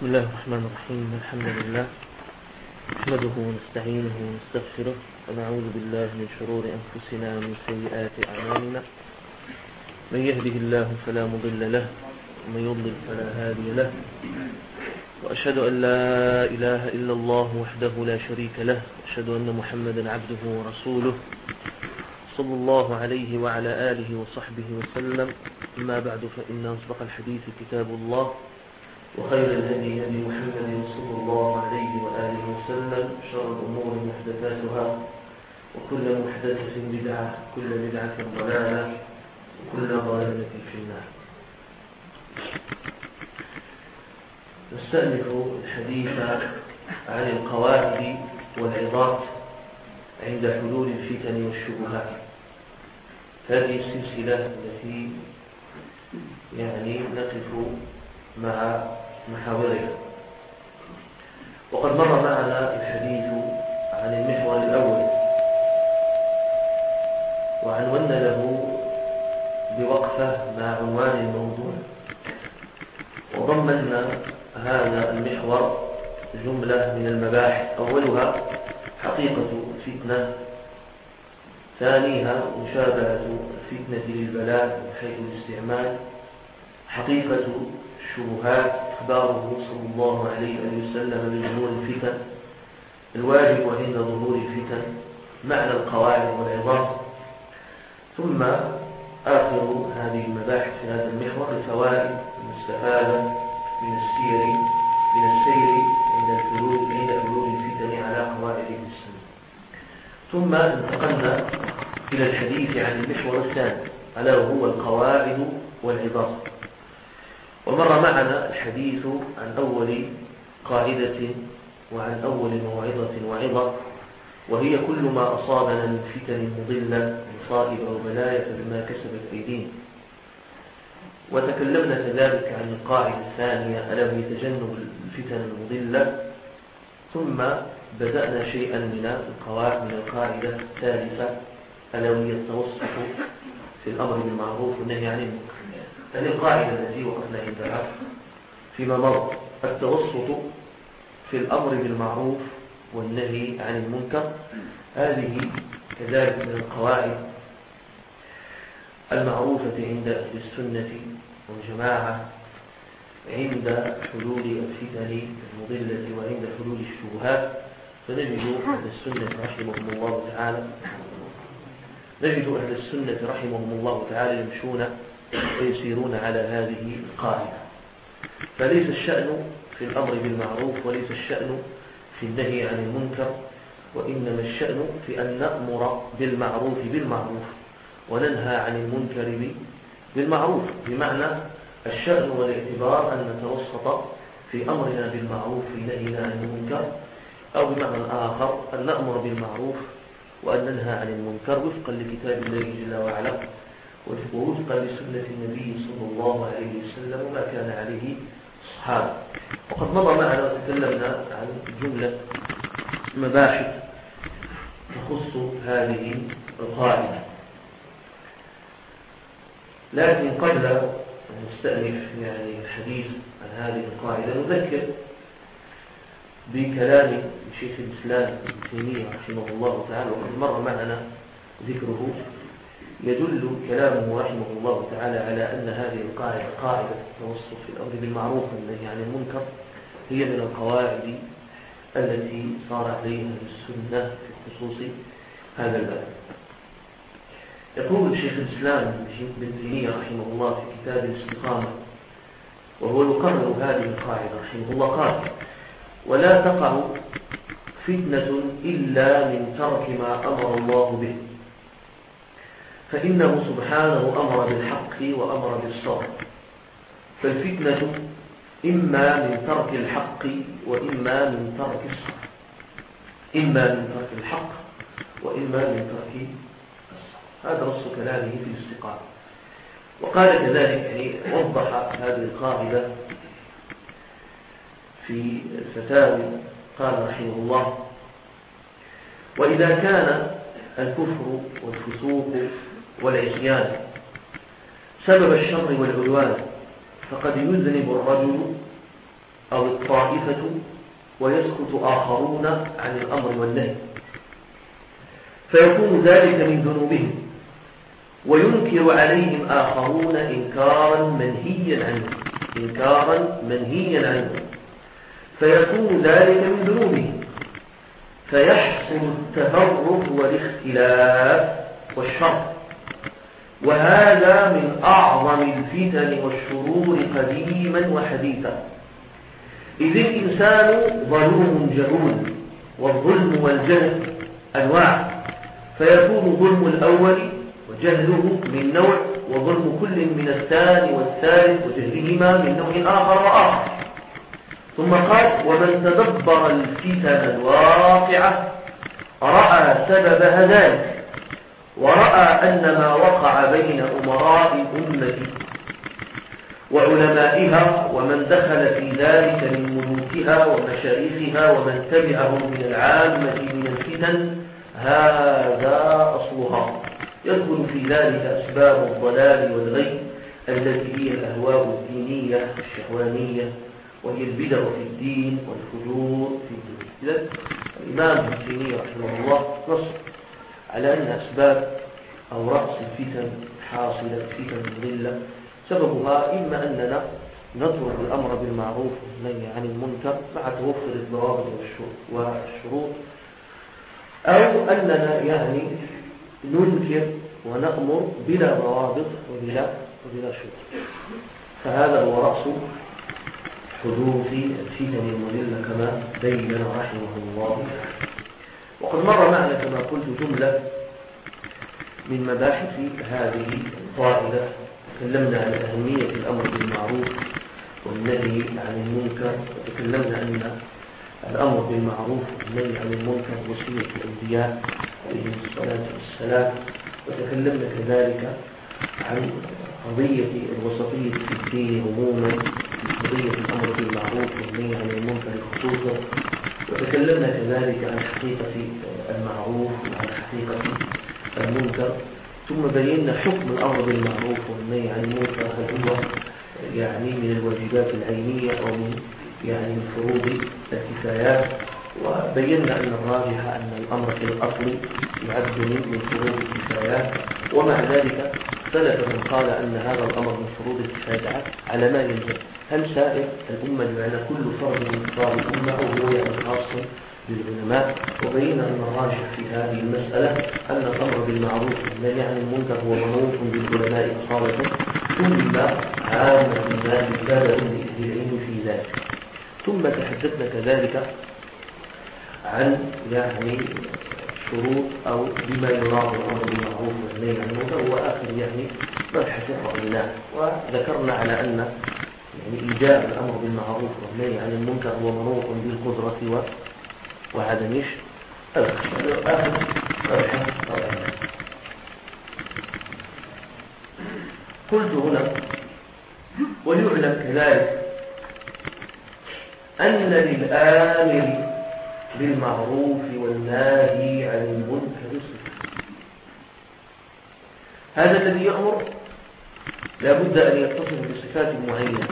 بسم الله الرحمن الرحيم الحمد لله نحمده ونستعينه ونستغفره ونعوذ بالله من شرور أنفسنا ومن سيئات أعمالنا. من يهده الله فلا مضل له ومن يضلل فلا هادي له. وأشهد أن لا إله إلا الله وحده لا شريك له أشهد أن محمدا عبده ورسوله صلى الله عليه وعلى آله وصحبه وسلم. أما بعد فإن أصدق الحديث كتاب الله. وخير الهدي هدي محمد صلى الله عليه وآله وسلم شر الأمور محدثاتها وكل محدثة بدعة وكل بدعة ضلالة وكل ضلالة في النار. نستأنف الحديث عن القواعد والعظات عند حلول الفتن والشبهات. هذه السلسلة التي يعني نقف مع محاورها وقد مر معنا الحديث عن المحور الأول. وعنونا له بوقفة مع عنوان الموضوع. وضمنا هذا المحور جملة من المباحث. أولها حقيقة الفتنة ثانيها مشابهة الفتنة للبلاء من حيث الاستعمال. حقيقة الشبهات إخباره صلى الله عليه وسلم بظهور الفتن. الواجب عند ظهور الفتن معنى القواعد والعظام. ثم آخر هذه المباحث في هذا المحور الفوائد المستفادة من السير من السير عند الحلول عند حلول الفتن على قواعد السنة ثم انتقلنا إلى الحديث عن المحور الثاني ألا وهو القواعد والعظام. ومر معنا الحديث عن أول قاعدة وعن أول موعظة وعظة وهي كل ما أصابنا من فتن مضلة مصائب أو بلايا فبما كسبت أيدينا. وتكلمنا كذلك عن القاعدة الثانية ألا وهي تجنب الفتن المضلة؟ ثم بدأنا شيئا من القواعد من القاعدة الثالثة ألا وهي التوسط في الأمر بالمعروف والنهي عن المنكر؟ هذه القاعدة التي وقفنا فيما مر التوسط في الأمر بالمعروف والنهي عن المنكر. هذه كذلك من القواعد المعروفة عند أهل السنة والجماعة عند حلول الفتن المضلة وعند حلول الشبهات. فنجد أهل السنة رحمهم الله تعالى نجد أهل السنة رحمهم الله تعالى يمشون ويسيرون على هذه القاعدة. فليس الشأن في الأمر بالمعروف وليس الشأن في النهي عن المنكر وإنما الشأن في أن نأمر بالمعروف بالمعروف وننهى عن المنكر بالمعروف. بمعنى الشأن والاعتبار أن نتوسط في أمرنا بالمعروف في نهينا عن المنكر أو بمعنى آخر أن نأمر بالمعروف وأن ننهى عن المنكر وفقا لكتاب الله جل وعلا. ووفقا لسنة النبي صلى الله عليه وسلم وما كان عليه الصحابة. وقد مضى معنا وتكلمنا عن جملة مباحث تخص هذه القاعدة. لكن قبل أن نستأنف يعني الحديث عن هذه القاعدة نذكر بكلام شيخ الإسلام ابن تيمية رحمه الله تعالى وقد مر معنا ذكره يدل كلامه رحمه الله تعالى على أن هذه القاعدة قاعدة التوسط في الأمر بالمعروف والنهي عن المنكر هي من القواعد التي صار عليها السنة في خصوص هذا الباب. يقول الشيخ الإسلام ابن تيمية رحمه الله في كتاب الاستقامة وهو يقرر هذه القاعدة رحمه الله قال ولا تقع فتنة إلا من ترك ما أمر الله به. فإنه سبحانه أمر بالحق وأمر بالصبر. فالفتنة إما من ترك الحق وإما من ترك الصبر. إما من ترك الحق وإما من ترك الصبر. هذا نص كلامه في الاستقامة. وقال كذلك يعني وضح هذه القاعدة في الفتاوي قال رحمه الله. وإذا كان الكفر والفسوق والعصيان سبب الشر والعدوان فقد يذنب الرجل أو الطائفة ويسكت آخرون عن الأمر والنهي. فيكون ذلك من ذنوبهم وينكر عليهم آخرون إنكارا منهيا عنه إنكارا منهيا عنه. فيكون ذلك من ذنوبهم فيحصل التفرق والاختلاف والشر. وهذا من أعظم الفتن والشرور قديما وحديثا. إذ الإنسان ظلوم جهول والظلم والجهل أنواع. فيكون ظلم الأول وجهله من نوع وظلم كل من الثاني والثالث وجهلهما من نوع آخر وآخر. ثم قال ومن تدبر الفتن الواقعة رأى سببها ذلك. ورأى أن ما وقع بين أمراء الأمة وعلمائها ومن دخل في ذلك من ملوكها ومشايخها ومن تبعهم من العامة من الفتن هذا أصلها. يدخل في ذلك أسباب الضلال والغي التي هي الأهواء الدينية الشهوانية وهي البدع في الدين والفجور في الدين. إذن الإمام ابن رحمه الله نص على أن أسباب أو رأس الفتن حاصلة فتن مضلة سببها إما أننا نترك الأمر بالمعروف والنهي عن المنكر مع توفر الضوابط والشروط أو أننا يعني ننكر ونأمر بلا ضوابط وبلا, وبلا شروط. فهذا هو رأس حدوث الفتن المضلة كما بين رحمه الله. وقد مر معنا كما قلت جملة من مباحث هذه القاعدة تكلمنا عن أهمية الأمر بالمعروف والنهي عن المنكر وتكلمنا أن الأمر بالمعروف والنهي عن المنكر وصية الأنبياء عليهم الصلاة والسلام. وتكلمنا كذلك عن قضية الوسطية في الدين عموما قضية الأمر بالمعروف والنهي عن المنكر خصوصا وتكلمنا كذلك عن حقيقة المعروف وعن حقيقة المنكر ثم بينا حكم الأمر بالمعروف والنهي عن المنكر هل هو يعني من الواجبات العينية أو من يعني من فروض الكفايات؟ وبينا أن الراجح أن الأمر في الأصل يعد من فروض الكفايات ومع ذلك اختلف من قال أن هذا الأمر من فروض الكفايات على ما يلزم هل سائر الأمة بمعنى كل فرد من أفراد الأمة أو هو يعني خاص للعلماء وبين أن الراجح في هذه المسألة أن الأمر بالمعروف والنهي عن المنكر هو منوط بالعلماء أصالة ثم عامة كان من العلم في ذلك. ثم تحدثنا كذلك عن يعني شروط أو بما يراد الأمر بالمعروف والنهي عن المنكر هو آخر يعني مبحث رأيناه وذكرنا على أن يعني إيجاب الأمر بالمعروف والنهي عن المنكر هو منوط بالقدرة وعدم آخر قلت هنا وليعلم كذلك أن للآمر بالمعروف والناهي عن المنكر. هذا الذي يأمر لابد أن يتصف بصفات معينة.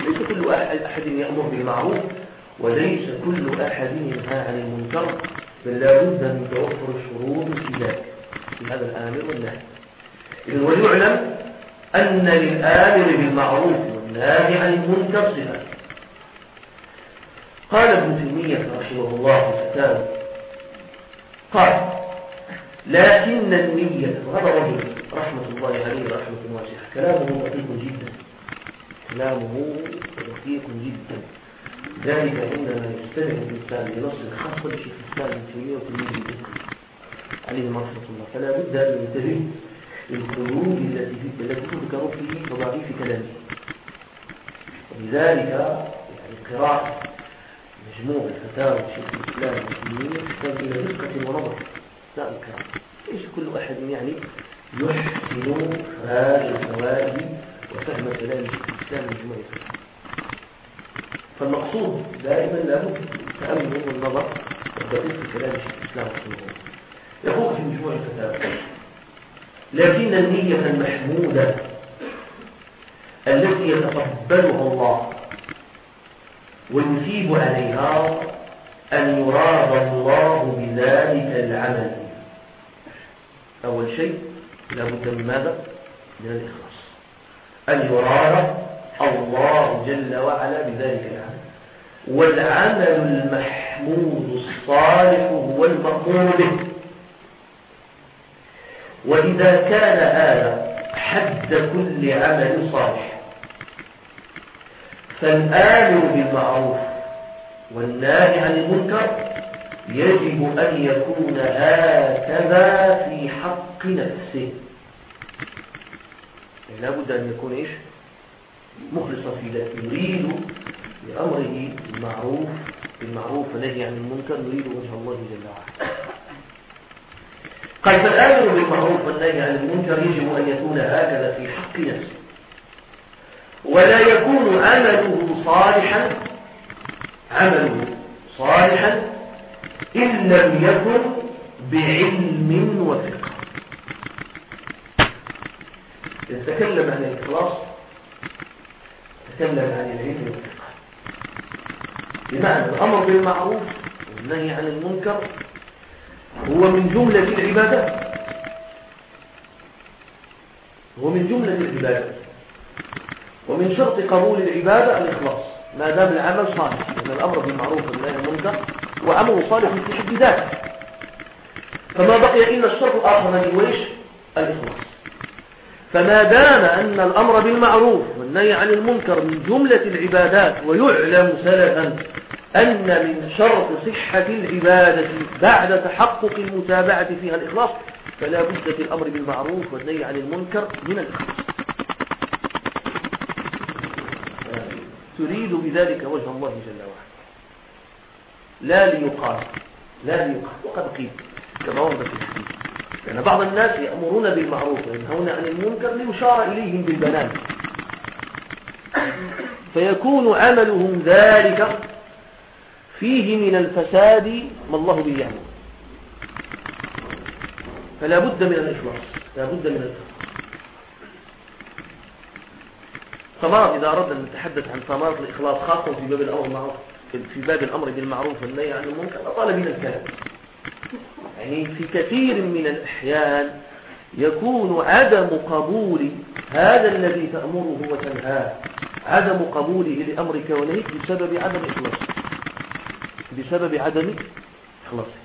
ليس كل أحد يأمر بالمعروف وليس كل أحد ينهى عن المنكر بل لا بد من توفر الشروط في ذلك في هذا الآمر والنهي. إذن وليعلم أن للآمر بالمعروف والنهي عن المنكر صفات قال ابن تيمية رحمه الله تعالى قال لكن النية وهذا رجل رحمة الله عليه رحمة واسعة كلامه دقيق جدا كلامه دقيق جدا. ذلك عندما يستند الإنسان لنص خاص بشيخ الإسلام ابن تيمية وتلميذه عليه رحمة الله. فلا بد أن ينتبه للخلود التي التي تذكر في تضعيف كلامه. ولذلك يعني قراءة مجموع الفتاوى شيخ الإسلام تيمية تحتاج إلى دقة ونظر. لا الكرام ليس كل أحد يعني يحسن هذه الفوائد وفهم كلام شيخ الإسلام مجموع الفتاوى فالمقصود دائما لابد التأمل والنظر والدقيق في كلام الشيخ الإسلام رحمه الله. يقول في مجموع الفتاوى لكن النية المحمودة التي يتقبلها الله ويثيب عليها أن يراد الله بذلك العمل. أول شيء لابد من ماذا؟ من الإخلاص. أن يراد الله جل وعلا بذلك العمل. والعمل المحمود الصالح هو المقوم به. وإذا كان هذا حد كل عمل صالح فالآمر بالمعروف والناهي عن المنكر يجب أن يكون هكذا في حق نفسه. يعني لابد أن يكون إيش؟ مخلصا في ذلك يريد بأمره بالمعروف بالمعروف ونهي عن المنكر يريد وجه الله جل وعلا. قال فالآمر بالمعروف والنهي عن المنكر يجب أن يكون هكذا في حق نفسه. ولا يكون عمله صالحا عمله صالحا إن لم يكن بعلم وفقه يتكلم عن الإخلاص تكلم عن العلم والفقه بمعنى الأمر بالمعروف والنهي عن المنكر هو من جملة العبادات هو من جملة العبادات ومن شرط قبول العبادة الإخلاص. ما دام العمل صالح لأن الأمر بالمعروف والنهي عن المنكر وأمر صالح في حد ذاته. فما بقي إلا الشرط الآخر الذي هو الإخلاص. فما دام أن الأمر بالمعروف والنهي عن المنكر من جملة العبادات ويعلم سلفا أن من شرط صحة العبادة بعد تحقق المتابعة فيها الإخلاص فلا بد في الأمر بالمعروف والنهي عن المنكر من الإخلاص. تريد بذلك وجه الله جل وعلا. لا ليقال لا ليقال. وقد قيل كما ورد في الحديث لأن بعض الناس يأمرون بالمعروف وينهون عن المنكر ليشار إليهم بالبنان. فيكون عملهم ذلك فيه من الفساد ما الله به يعلم فلا بد من الإخلاص لا بد من الإخلاص. ثمرات إذا أردنا أن نتحدث عن ثمرات الإخلاص خاصة في باب الأمر في باب الأمر بالمعروف والنهي عن المنكر أطال من الكلام. يعني في كثير من الأحيان يكون عدم قبول هذا الذي تأمره وتنهاه. عدم قبوله لأمرك ونهيك بسبب عدم إخلاصه بسبب عدم إخلاصه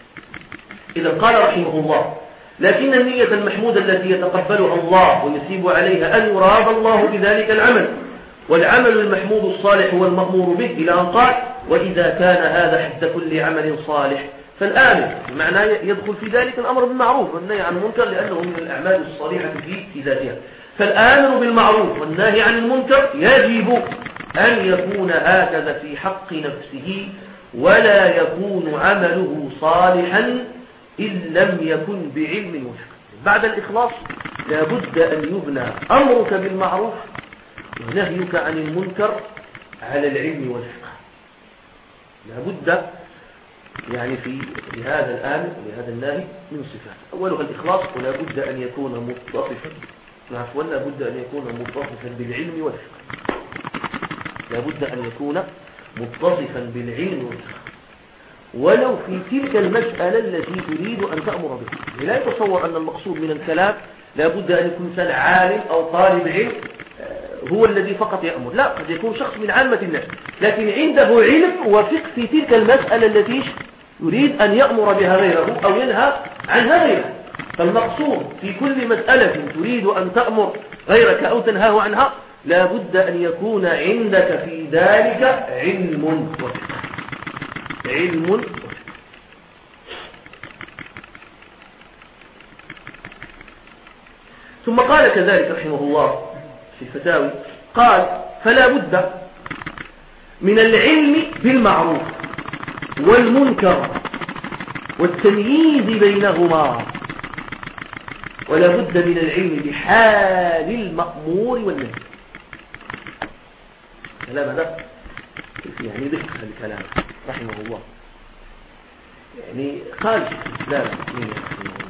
إذا قال رحمه الله لكن النية المحمودة التي يتقبلها الله ويسيب عليها أن يراد الله بذلك العمل. والعمل المحمود الصالح هو المأمور به إلى أن قال وإذا كان هذا حد كل عمل صالح. فالآمن بمعنى يدخل في ذلك الأمر بالمعروف والنهي عن المنكر لأنه من الأعمال الصالحة في ذاتها. فالآمر بالمعروف والنهي عن المنكر يجب أن يكون هكذا في حق نفسه ولا يكون عمله صالحا إن لم يكن بعلم وفقه. بعد الإخلاص لابد أن يبنى أمرك بالمعروف ونهيك عن المنكر على العلم والفقه. لابد يعني في لهذا الآن لهذا الناهي من صفات أولها الإخلاص ولا بد أن يكون متصفا. عفوا لا بد أن يكون متصفا بالعلم والفقه. لا بد أن يكون متصفا بالعلم والفقه. ولو في تلك المسألة التي تريد أن تأمر بها. لا يتصور أن المقصود من الكلام لا بد أن يكون إنسان عالم أو طالب علم. هو الذي فقط يأمر. لا قد يكون شخص من عامة الناس. لكن عنده علم وفقه في تلك المسألة التي يريد أن يأمر بها غيره أو ينهى عنها غيره فالمقصود في كل مسألة تريد أن تأمر غيرك أو تنهاه عنها لا بد أن يكون عندك في ذلك علم وفقه. علم وفقه. ثم قال كذلك رحمه الله في الفتاوي قال فلا بد من العلم بالمعروف والمنكر والتمييز بينهما ولا بد من العلم بحال المأمور والنهي. كلام هذا يعني ذكر الكلام رحمه الله. يعني قال الإسلام رحمه الله.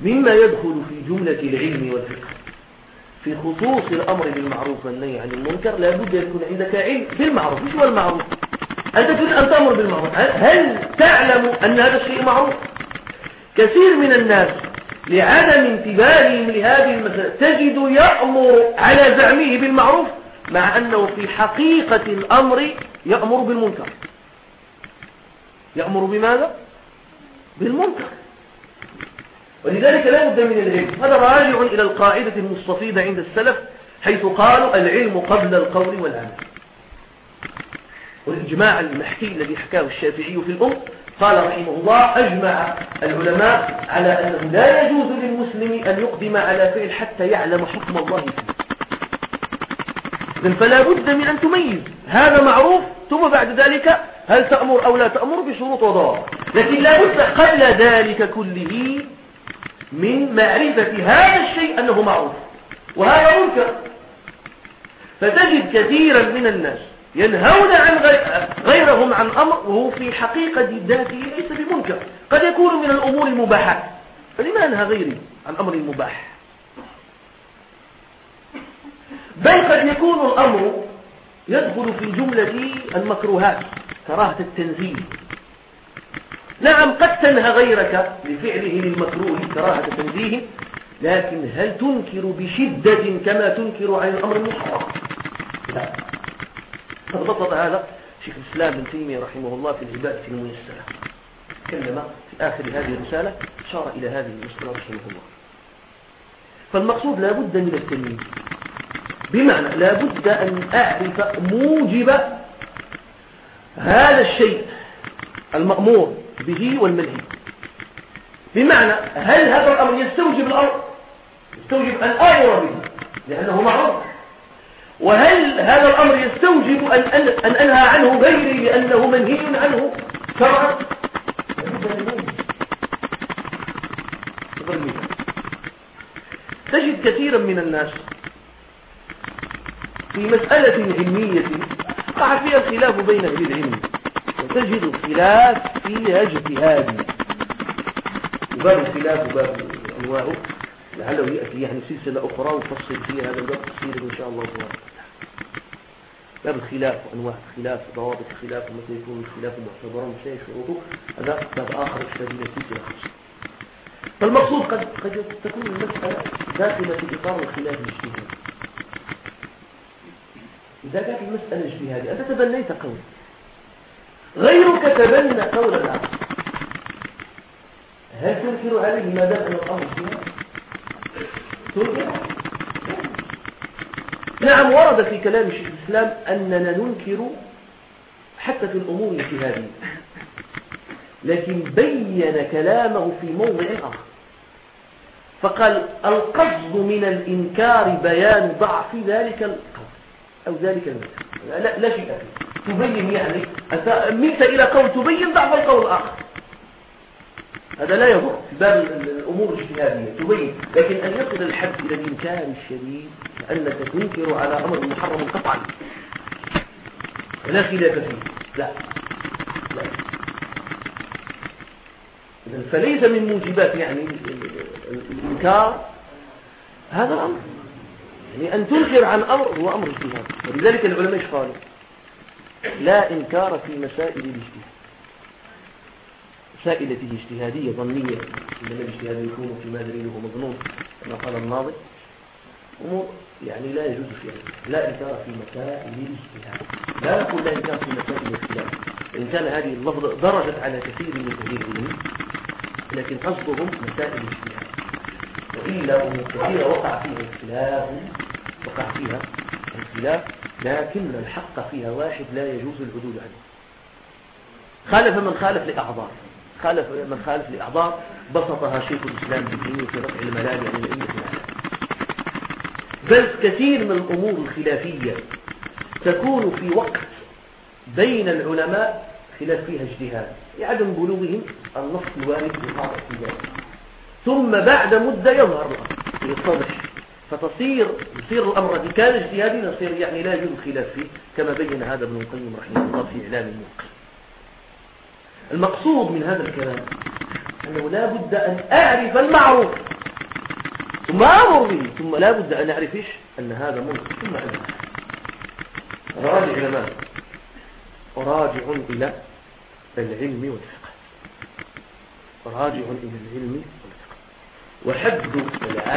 مما يدخل في جملة العلم والفقه. في خصوص الأمر بالمعروف والنهي عن المنكر لابد أن يكون عندك علم بالمعروف. مش هو المعروف؟ أنت تريد أن تأمر بالمعروف. هل تعلم أن هذا الشيء معروف؟ كثير من الناس لعدم انتباههم لهذه المسألة تجد يأمر على زعمه بالمعروف مع أنه في حقيقة الأمر يأمر بالمنكر. يأمر بماذا؟ بالمنكر. ولذلك لا بد من العلم. هذا راجع إلى القاعدة المستفيدة عند السلف حيث قالوا العلم قبل القول والعمل. والإجماع المحكي الذي حكاه الشافعي في الأم قال رحمه الله أجمع العلماء على أنه لا يجوز للمسلم أن يقدم على فعل حتى يعلم حكم الله فيه. فلا بد من أن تميز. هذا معروف ثم بعد ذلك هل تأمر أو لا تأمر بشروط وضوابط. لكن لا بد قبل ذلك كله من معرفة هذا الشيء أنه معروف. وهذا منكر. فتجد كثيرا من الناس ينهون عن غيرهم عن أمر وهو في حقيقة ذاته ليس بمنكر. قد يكون من الأمور المباحات فلما أنهى غيري عن أمر مباح؟ بل قد يكون الأمر يدخل في جملة المكروهات كراهة التنزيل. نعم قد تنهى غيرك لفعله للمكروه كراهة تنزيه لكن هل تنكر بشدة كما تنكر عن الأمر المحرم؟ لا. بسط هذا شيخ الإسلام بن تيمية رحمه الله في العبادة الميسرة تكلم في آخر هذه الرسالة أشار إلى هذه المسألة رحمه الله. فالمقصود لا بد من التمييز. بمعنى لا بد أن أعرف موجب هذا الشيء المأمور به والمنهي بمعنى هل هذا الأمر يستوجب الأمر يستوجب أن آمر به لأنه معروف. وهل هذا الأمر يستوجب أن, أن, أن أنهى عنه غيري لأنه منهي عنه؟ شرعا. تجد كثيرا من الناس في مسألة علمية وقع فيها الخلاف بين أهل العلم. وتجد الخلاف فيها اجتهادي وباب الخلاف وباب أنواعه. لعله يأتي يعني سلسلة أخرى وفصل فيها هذا الباب تفصيله إن شاء الله تعالى باب الخلاف وأنواع الخلاف وضوابط الخلاف ومتى يكون الخلاف معتبرا وشيء شروطه هذا باب آخر يحتاج إلى سلسلة خاصة فالمقصود قد قد تكون المسألة داخلة في إطار الخلاف الاجتهادي. إذا كانت المسألة اجتهادية أنت تبنيت قول غيرك تبنى قول العكس هل تنكر عليه ما أن الأمر فيها؟ تنكر؟ نعم ورد في كلام شيخ الإسلام أننا ننكر حتى في الأمور الاجتهادية لكن بين كلامه في موضع آخر. فقال القصد من الإنكار بيان ضعف ذلك القول أو ذلك المثل لا, لا شيء فيه. تبين يعني. ملت إلى قول تبين ضعف القول الآخر. هذا لا يضر في باب الأمور الاجتهادية تبين. لكن أن يصل الحد إلى الإنكار الشديد أنك تنكر على أمر محرم قطعا. لا خلاف فيه. لا. لا. فليس من موجبات يعني الإنكار هذا الأمر. يعني أن تنكر عن أمر هو أمر اجتهاد ولذلك العلماء إيش قالوا لا إنكار في مسائل الاجتهاد. مسائل اجتهادية ظنية إنما الاجتهاد يكون فيما دليله مظنون كما قال الناظر أمور يعني لا يجوز فيها. لا إنكار في مسائل الاجتهاد. لا نقول لا إنكار في مسائل الاختلاف إن كان هذه اللفظة درجت على كثير من أهل العلم لكن قصدهم مسائل الاجتهاد. وإلا أمور كثيرة وقع فيها اختلاف وقع فيها الخلاف لكن الحق فيها واحد لا يجوز العدول عنه. خالف من خالف لأعضاء. خالف من خالف لأعضاء بسطها شيخ الإسلام بالدين في رفع الملال عن الأئمة بل كثير من الأمور الخلافية تكون في وقت بين العلماء خلاف فيها اجتهاد لعدم بلوغهم النص الوارد في ذلك ثم بعد مدة يظهر الأمر. يتضح فتصير يصير الأمر كان اجتهادي يصير يعني لا يوجد خلاف فيه كما بين هذا ابن القيم رحمه الله في إعلام الموقع المقصود من هذا الكلام أنه لا بد أن أعرف المعروف. ثم أمر به ثم لا بد أن أعرف إيش؟ أن هذا منكر. ثم أنهى راجع إلى ماذا؟ راجع إلى العلم والفقه. راجع إلى العلم والفقه. وحد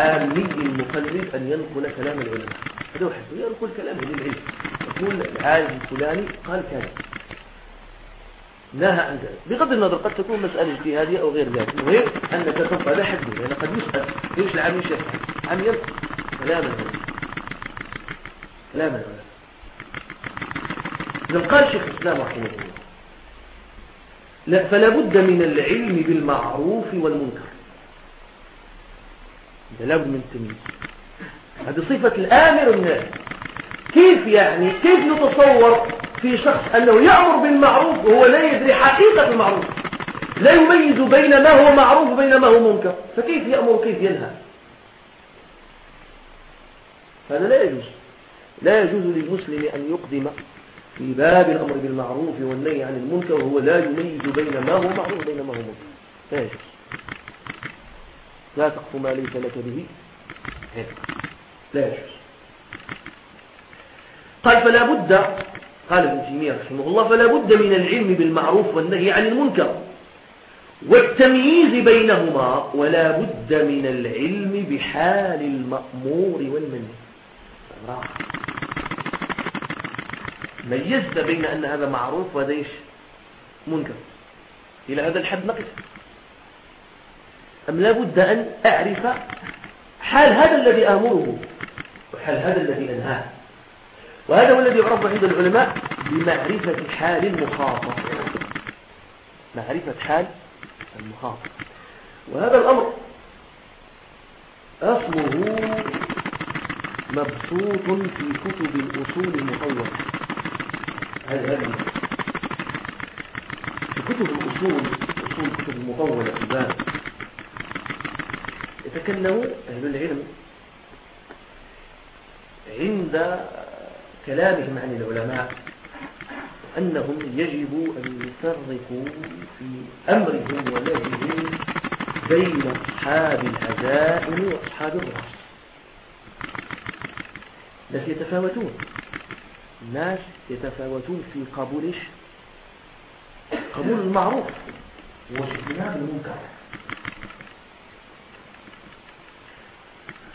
العامي المقلد أن ينقل كلام العلماء. هذا هو حد ينقل كلامه للعلم يقول العالم الفلاني قال كذا. نهى عن ذلك. بغض النظر قد تكون مسألة اجتهادية أو غير ذلك. المهم أنك تبقى لا حد. لأن قد يسأل. ليش العام يشهد عم ينقل كلام العلماء. كلام العلماء. إذا قال شيخ الإسلام رحمه الله لا فلا بد من العلم بالمعروف والمنكر. لا بد من التمييز. هذه صفة الآمر الناس. كيف يعني؟ كيف نتصور في شخص أنه يأمر بالمعروف وهو لا يدري حقيقة المعروف؟ لا يميز بين ما هو معروف وبين ما هو منكر. فكيف يأمر؟ كيف ينهى؟ هذا لا يجوز. لا يجوز للمسلم أن يقدم في باب الأمر بالمعروف والنهي عن المنكر وهو لا يميز بين ما هو معروف وبين ما هو منكر. لا يجوز. لا تقف ما ليس لك به لا يجوز. قال فلا بد قال ابن تيمية رحمه الله فلا بد من العلم بالمعروف والنهي عن المنكر والتمييز بينهما ولا بد من العلم بحال المأمور والمنهي. ميزت بين أن هذا معروف وهذا منكر. إلى هذا الحد نقف. أم لا بد أن أعرف حال هذا الذي آمره وحال هذا الذي أنهاه. وهذا هو الذي يعرف عند العلماء بمعرفة حال المخاطب. معرفة حال المخاطب. وهذا الأمر أصله مبسوط في كتب الأصول المطولة. هذا هذا في كتب الأصول أصول كتب المطولة في الباب يتكلم أهل العلم عند كلامهم عن العلماء أنهم يجب أن يفرقوا في أمرهم ونهيهم بين أصحاب العزائم وأصحاب الرأس الناس يتفاوتون. الناس يتفاوتون في قبول قبول المعروف. واجتناب المنكر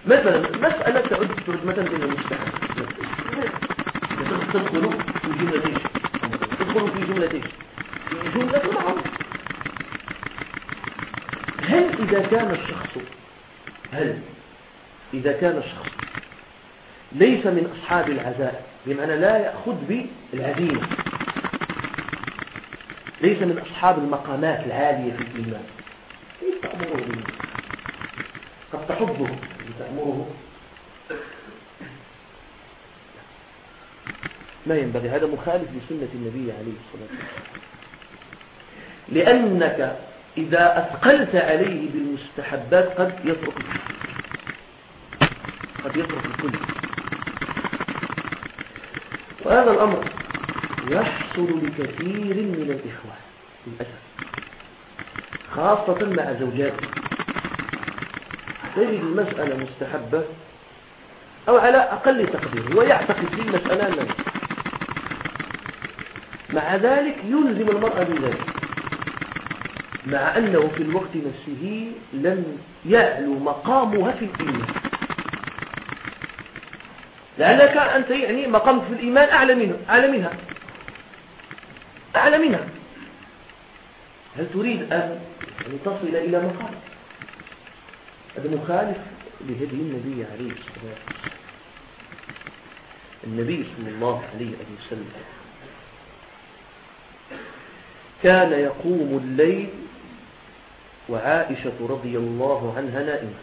مثلا مسألة تعد مثلا بين المستحب تدخل في جملة إيش؟ تدخل في جملة في جملة المعروف هل إذا كان الشخص هل إذا كان الشخص ليس من أصحاب العزاء بمعنى لا يأخذ بالعزيمة ليس من أصحاب المقامات العالية في الإيمان. كيف تأمره بالله قد تحبه. تأمره. ما ينبغي؟ هذا مخالف لسنة النبي عليه الصلاة والسلام. لأنك إذا أثقلت عليه بالمستحبات قد يترك قد يترك الكل. وهذا الأمر يحصل لكثير من الإخوة للأسف. خاصة مع زوجاته. تجد المسألة مستحبة أو على أقل تقدير هو يعتقد في المسألة أنه مع ذلك يلزم المرأة بذلك مع أنه في الوقت نفسه لم يعلو مقامها في الإيمان. لعلك أنت يعني مقامك في الإيمان أعلى منها أعلى منها أعلى منها. هل تريد أن تصل إلى مقام؟ هذا مخالف لهدي النبي عليه الصلاة والسلام. النبي صلى الله عليه وسلم كان يقوم الليل وعائشة رضي الله عنها نائمة.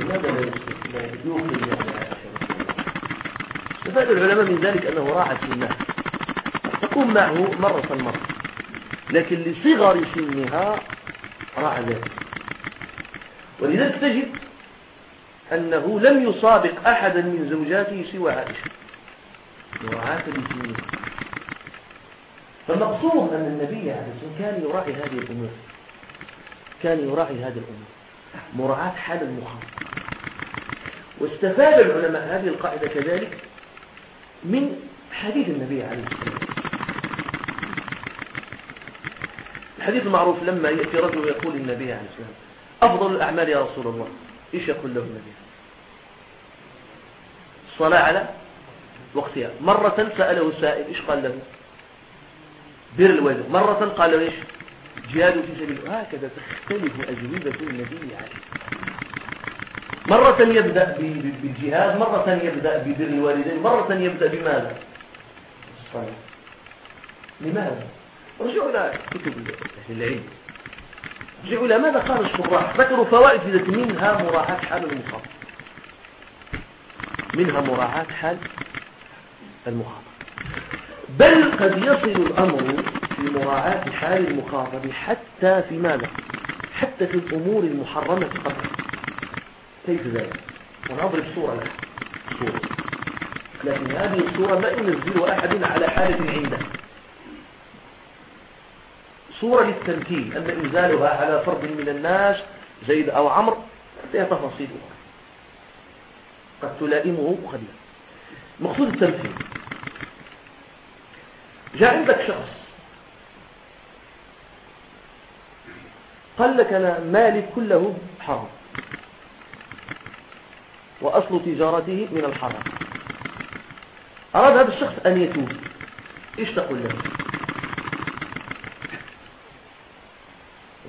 لماذا لا استفاد العلماء من ذلك أنه راعى سنها تقوم معه مرة مرة. لكن لصغر سنها راعى ذلك ولذلك تجد أنه لم يسابق أحدا من زوجاته سوى عائشة. مراعاة لسنها فالمقصود أن النبي عليه الصلاة كان يراعي هذه الأمور. كان يراعي هذه الأمور. مراعاة حال المخاطب. واستفاد العلماء هذه القاعدة كذلك من حديث النبي عليه الصلاة والسلام. الحديث المعروف لما يأتي رجل يقول للنبي عليه الصلاة والسلام أفضل الأعمال يا رسول الله. إيش يقول له النبي؟ الصلاة على وقتها. مرة سأله سائل إيش قال له؟ بر الوالد مرة قال له إيش؟ جهاد في سبيل هكذا تختلف أجوبة النبي عليه مرة يبدأ بالجهاد مرة يبدأ ببر الوالدين مرة يبدأ بماذا؟ الصلاة. لماذا؟ رجعوا إلى كتب العلم. رجعوا إلى ماذا قال الشراح؟ ذكروا فوائد في منها مراعاة حال المخاطب منها مراعاة حال المخاطب بل قد يصل الأمر في مراعاة حال المخاطب حتى في ماذا؟ حتى في الأمور المحرمة قبل. كيف ذلك؟ أنا أضرب صورة لك صورة. لكن هذه الصورة لا ينزل أحد على حالة عنده صورة للتمثيل أن إنزالها على فرد من الناس زيد أو عمرو فيها تفاصيل. أخرى قد تلائمه وقد لا مقصود التمثيل جاء عندك شخص. قال لك أنا مالي كله حرام. وأصل تجارته من الحرام. أراد هذا الشخص أن يتوب. إيش تقول له؟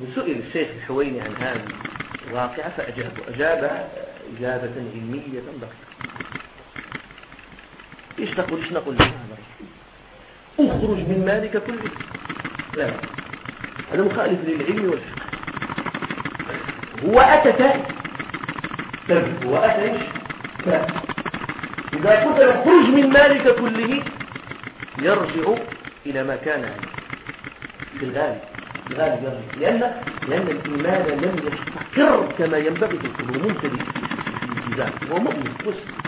وسئل الشيخ الحويني عن هذا الواقعة فأجاب أجاب إجابة علمية دقيقة إيش تقول؟ إيش نقول؟ له أخرج من مالك كله لا هذا مخالف للعلم والفقه. هو أتى تائب هو أتى إيش؟ إذا قلت اخرج من مالك كله يرجع إلى ما كان عليه في الغالب. في الغالب يرجع لأن, لأن الإيمان لم يستقر كما ينبغي في القلوب. ممتلئ الالتزام هو مؤمن مسلم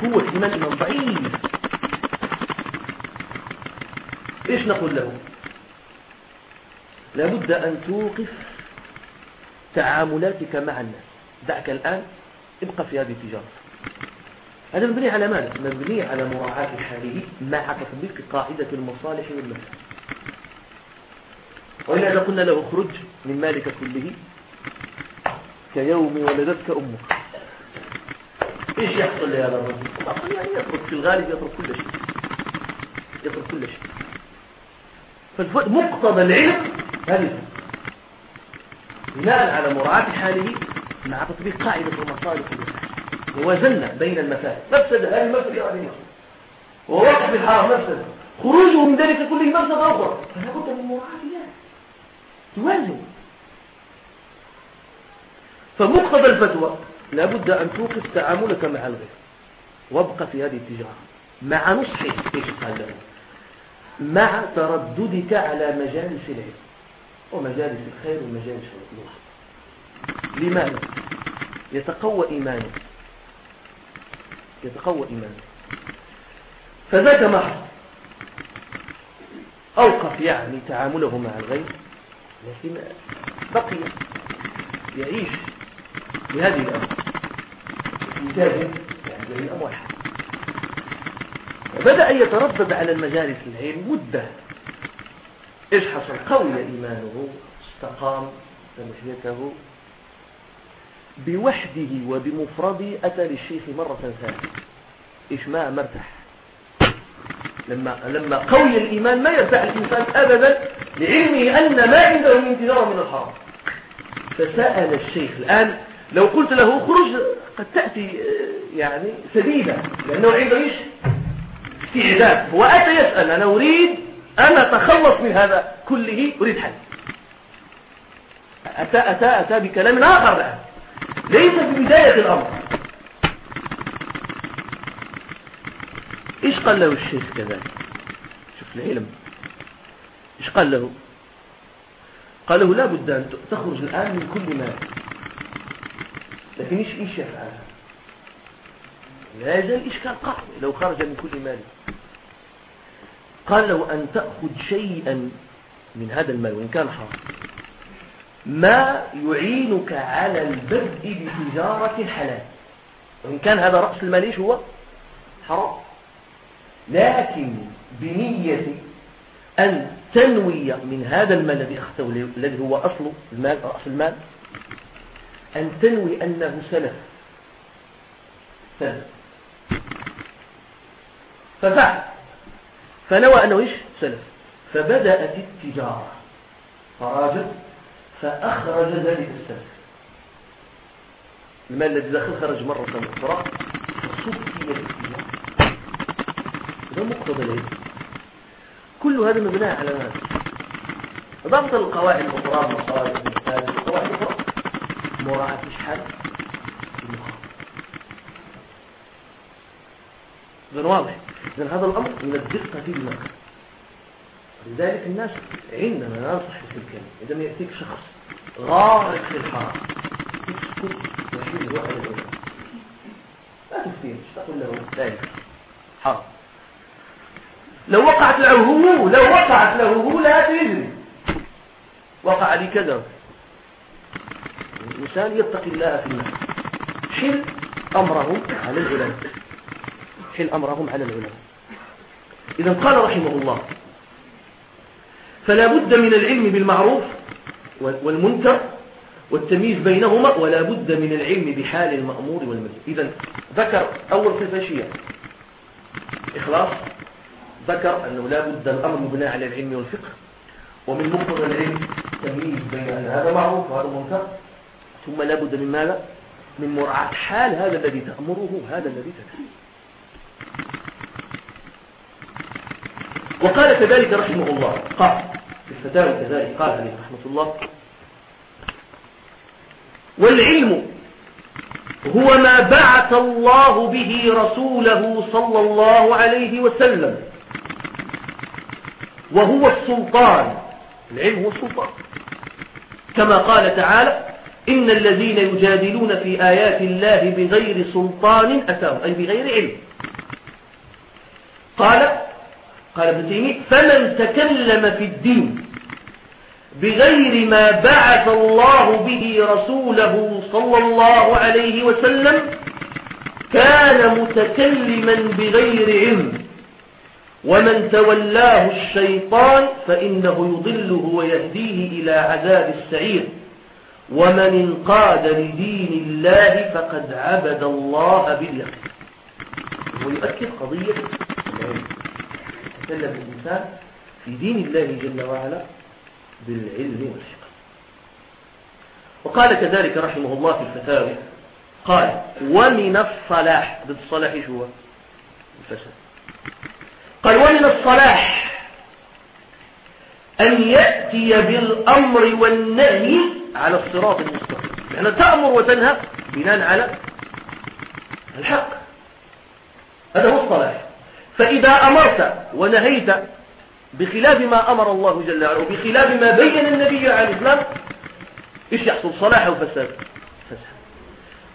قوة إيمان إيمان ضعيف. إيش نقول له؟ لابد أن توقف تعاملاتك مع الناس. دعك الآن ابقى في هذه التجارة. هذا مبني على ماذا؟ مبني على مراعاة حاله مع تطبيق قاعدة المصالح والمفاسد وإلا إذا قلنا له اخرج من مالك كله كيوم ولدتك أمك. إيش يحصل لهذا الرجل؟ يعني يترك في الغالب يترك كل شيء. يترك كل شيء. فمقتضى العلم هذه. بناء على مراعاة حاله مع تطبيق قاعدة المصالح ووزننا بين المفاسد. مفسدة هذه مفسدة هذه مفسدة ووقف الحرام مفسدة خروجه من ذلك كله مفسدة أخرى فلا بد من مراعاة ذلك توازن فمقتضى الفتوى لابد أن توقف تعاملك مع الغير. وابقى في هذه التجارة. مع نصحه مع ترددك على مجالس العلم. ومجالس الخير ومجالس الخير لماذا؟ يتقوى إيمانك. يتقوى إيمانك. فذاك محض أوقف يعني تعامله مع الغير. لكن بقي يعيش بهذه الأمر. يتاجر بهذه الأموال وبدأ يتردد على المجالس العلم. مدة إيش حصل؟ قوي إيمانه استقام سمحيته بوحده وبمفرده أتى للشيخ مرة ثانية. إيش ما مرتاح. لما, لما قوي الإيمان ما يرتاح الإنسان أبدا. لعلمه أن ما عنده من تجارة من الحرام. فسأل الشيخ الآن لو قلت له اخرج قد تأتي يعني سديدة لأنه عنده إيش؟ استعداد هو أتى يسأل أنا أريد أن أتخلص من هذا كله أريد حل. أتى, أتى, أتى بكلام آخر الآن ليس في بداية الأمر. إيش قال له الشيخ كذلك؟ شوف العلم. إيش قال له؟ قال له لا بد أن تخرج الآن من كل مال لكن إيش إيش يفعل؟ لا يزال إشكال قائم لو خرج من كل مال قال له أن تأخذ شيئا من هذا المال وإن كان حرام. ما يعينك على البدء بتجارة حلال. وإن كان هذا رأس المال إيش هو؟ حرام. لكن بنية أن تنوي من هذا المال الذي أخذته الذي هو أصل المال رأس المال أن تنوي أنه سلف. سلف. ففعل. فنوى أنه إيش؟ سلف. فبدأت التجارة فراجل فأخرج ذلك السلف. المال الذي دخل خرج مرة أخرى فصفي التجارة هذا مقتضى العلم. كل هذا مبنى على ماذا؟ ضبط القواعد الأخرى المصاري المثال القواعد الأخرى مراعاة الحال إذن واضح. إذن هذا الأمر من الدقة في المكان لذلك الناس عندما ننصح في الكلمة عندما يأتيك شخص غارق في الحرام اسكت وحيد الأولى لا تفتيش تقول له ذلك. حرام. لو وقعت له هو لو وقعت له هو لا تدري وقع لي كذا. الإنسان يتقي الله في الناس حل أمرهم على العلماء حل أمرهم على العلماء إذا قال رحمه الله فلا بد من العلم بالمعروف والمنكر والتمييز بينهما ولا بد من العلم بحال المأمور والمجد إذا ذكر أول في الفاشية إخلاص. ذكر أنه لا بد الأمر مبنى على العلم والفقه ومن مقتضى العلم تمييز بين أن هذا معروف وهذا منكر. ثم لا بد من ماذا؟ من مراعاة حال هذا الذي تأمره هذا الذي تكره وقال كذلك رحمه الله قال في الفتاوى كذلك قال عليه رحمة الله والعلم هو ما بعث الله به رسوله صلى الله عليه وسلم. وهو السلطان. العلم هو السلطان. كما قال تعالى إن الذين يجادلون في آيات الله بغير سلطان أتاهم. أي بغير علم. قال قال ابن تيمية فمن تكلم في الدين بغير ما بعث الله به رسوله صلى الله عليه وسلم كان متكلما بغير علم. ومن تولاه الشيطان فإنه يضله ويهديه إلى عذاب السعير. ومن انقاد لدين الله فقد عبد الله باليقين. ويؤكد قضية العلم يتكلم الإنسان في دين الله جل وعلا بالعلم والفقه وقال كذلك رحمه الله في الفتاوى قال ومن الصلاح بالصلاح شو الفساد. قال ومن الصلاح أن يأتي بالأمر والنهي على الصراط المستقيم. يعني تأمر وتنهى بناء على الحق. هذا هو الصلاح. فإذا أمرت ونهيت بخلاف ما أمر الله جل وعلا وبخلاف ما بين النبي عليه السلام إيش يحصل؟ صلاح أو فساد.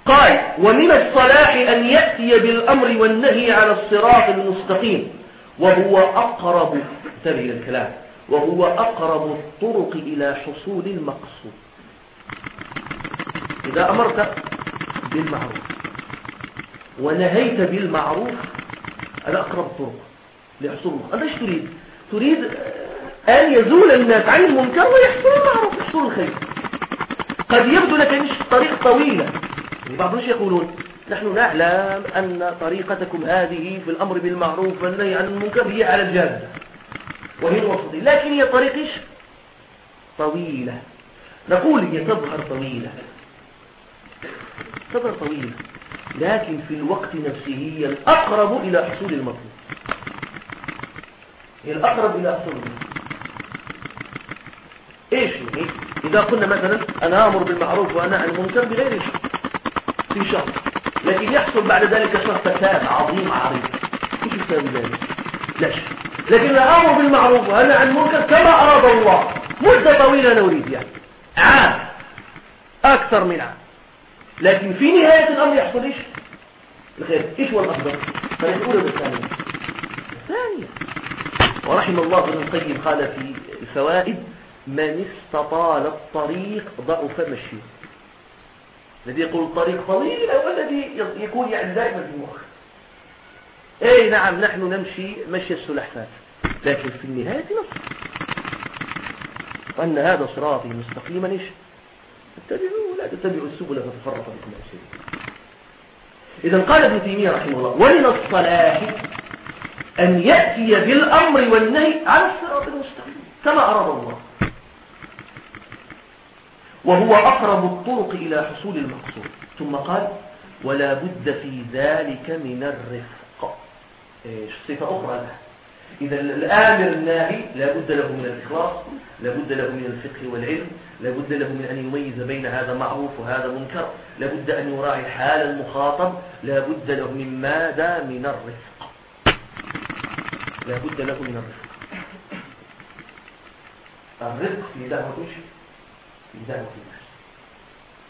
قال ومن الصلاح أن يأتي بالأمر والنهي على الصراط المستقيم. وهو أقرب انتبه الكلام وهو أقرب الطرق إلى حصول المقصود. إذا أمرت بالمعروف ونهيت بالمعروف هذا أقرب الطرق لحصول المقصود. أنت إيش تريد؟ تريد أن يزول الناس عن المنكر ويحصل المعروف يحصل الخير. قد يبدو لك مش طريق طويلة. بعض الناس يقولون؟ نحن نعلم أن طريقتكم هذه في الأمر بالمعروف والنهي عن المنكر هي على الجادة وهي الوسطية لكن هي طريق طويلة. نقول هي تظهر طويلة. تظهر طويلة. لكن في الوقت نفسه هي الأقرب إلى حصول المطلوب. هي الأقرب إلى حصول المطلوب. إيش هي؟ إذا قلنا مثلا أنا أمر بالمعروف وأنا عن المنكر بغير شيء. في شرط. لكن يحصل بعد ذلك شرط فساد عظيم عريض إيش يساوي ذلك. لا شيء لكن الأمر بالمعروف وهذا عن المنكر كما أراد الله مدة طويلة نريد يعني. عام. أكثر من عام. لكن في نهاية الأمر يحصل إيش؟ الخير. إيش هو الافضل فالاولى بالثانيه الثانية. ورحم الله ابن القيم قال في الفوائد من استطال الطريق ضعف مشيه الذي يقول الطريق طويل هو الذي يكون يعني دائما في المخ اي نعم نحن نمشي مشي السلحفاة. لكن في النهاية نصر. وأن هذا صراطي مستقيما إيش؟ اتبعوا لا تتبعوا السبل فتفرق بكم عن إذا قال ابن تيمية رحمه الله ومن الصلاح أن يأتي بالأمر والنهي على الصراط المستقيم. كما أراد الله. وهو أقرب الطرق إلى حصول المقصود. ثم قال ولا بد في ذلك من الرفق. إيش صفة أخرى له إذا الآمر الناهي لا بد له من الإخلاص لا بد له من الفقه والعلم لا بد له من أن يميز بين هذا معروف وهذا منكر لا بد أن يراعي حال المخاطب لا بد له من ماذا؟ من الرفق. لا بد له من الرفق. الرفق في دعوة في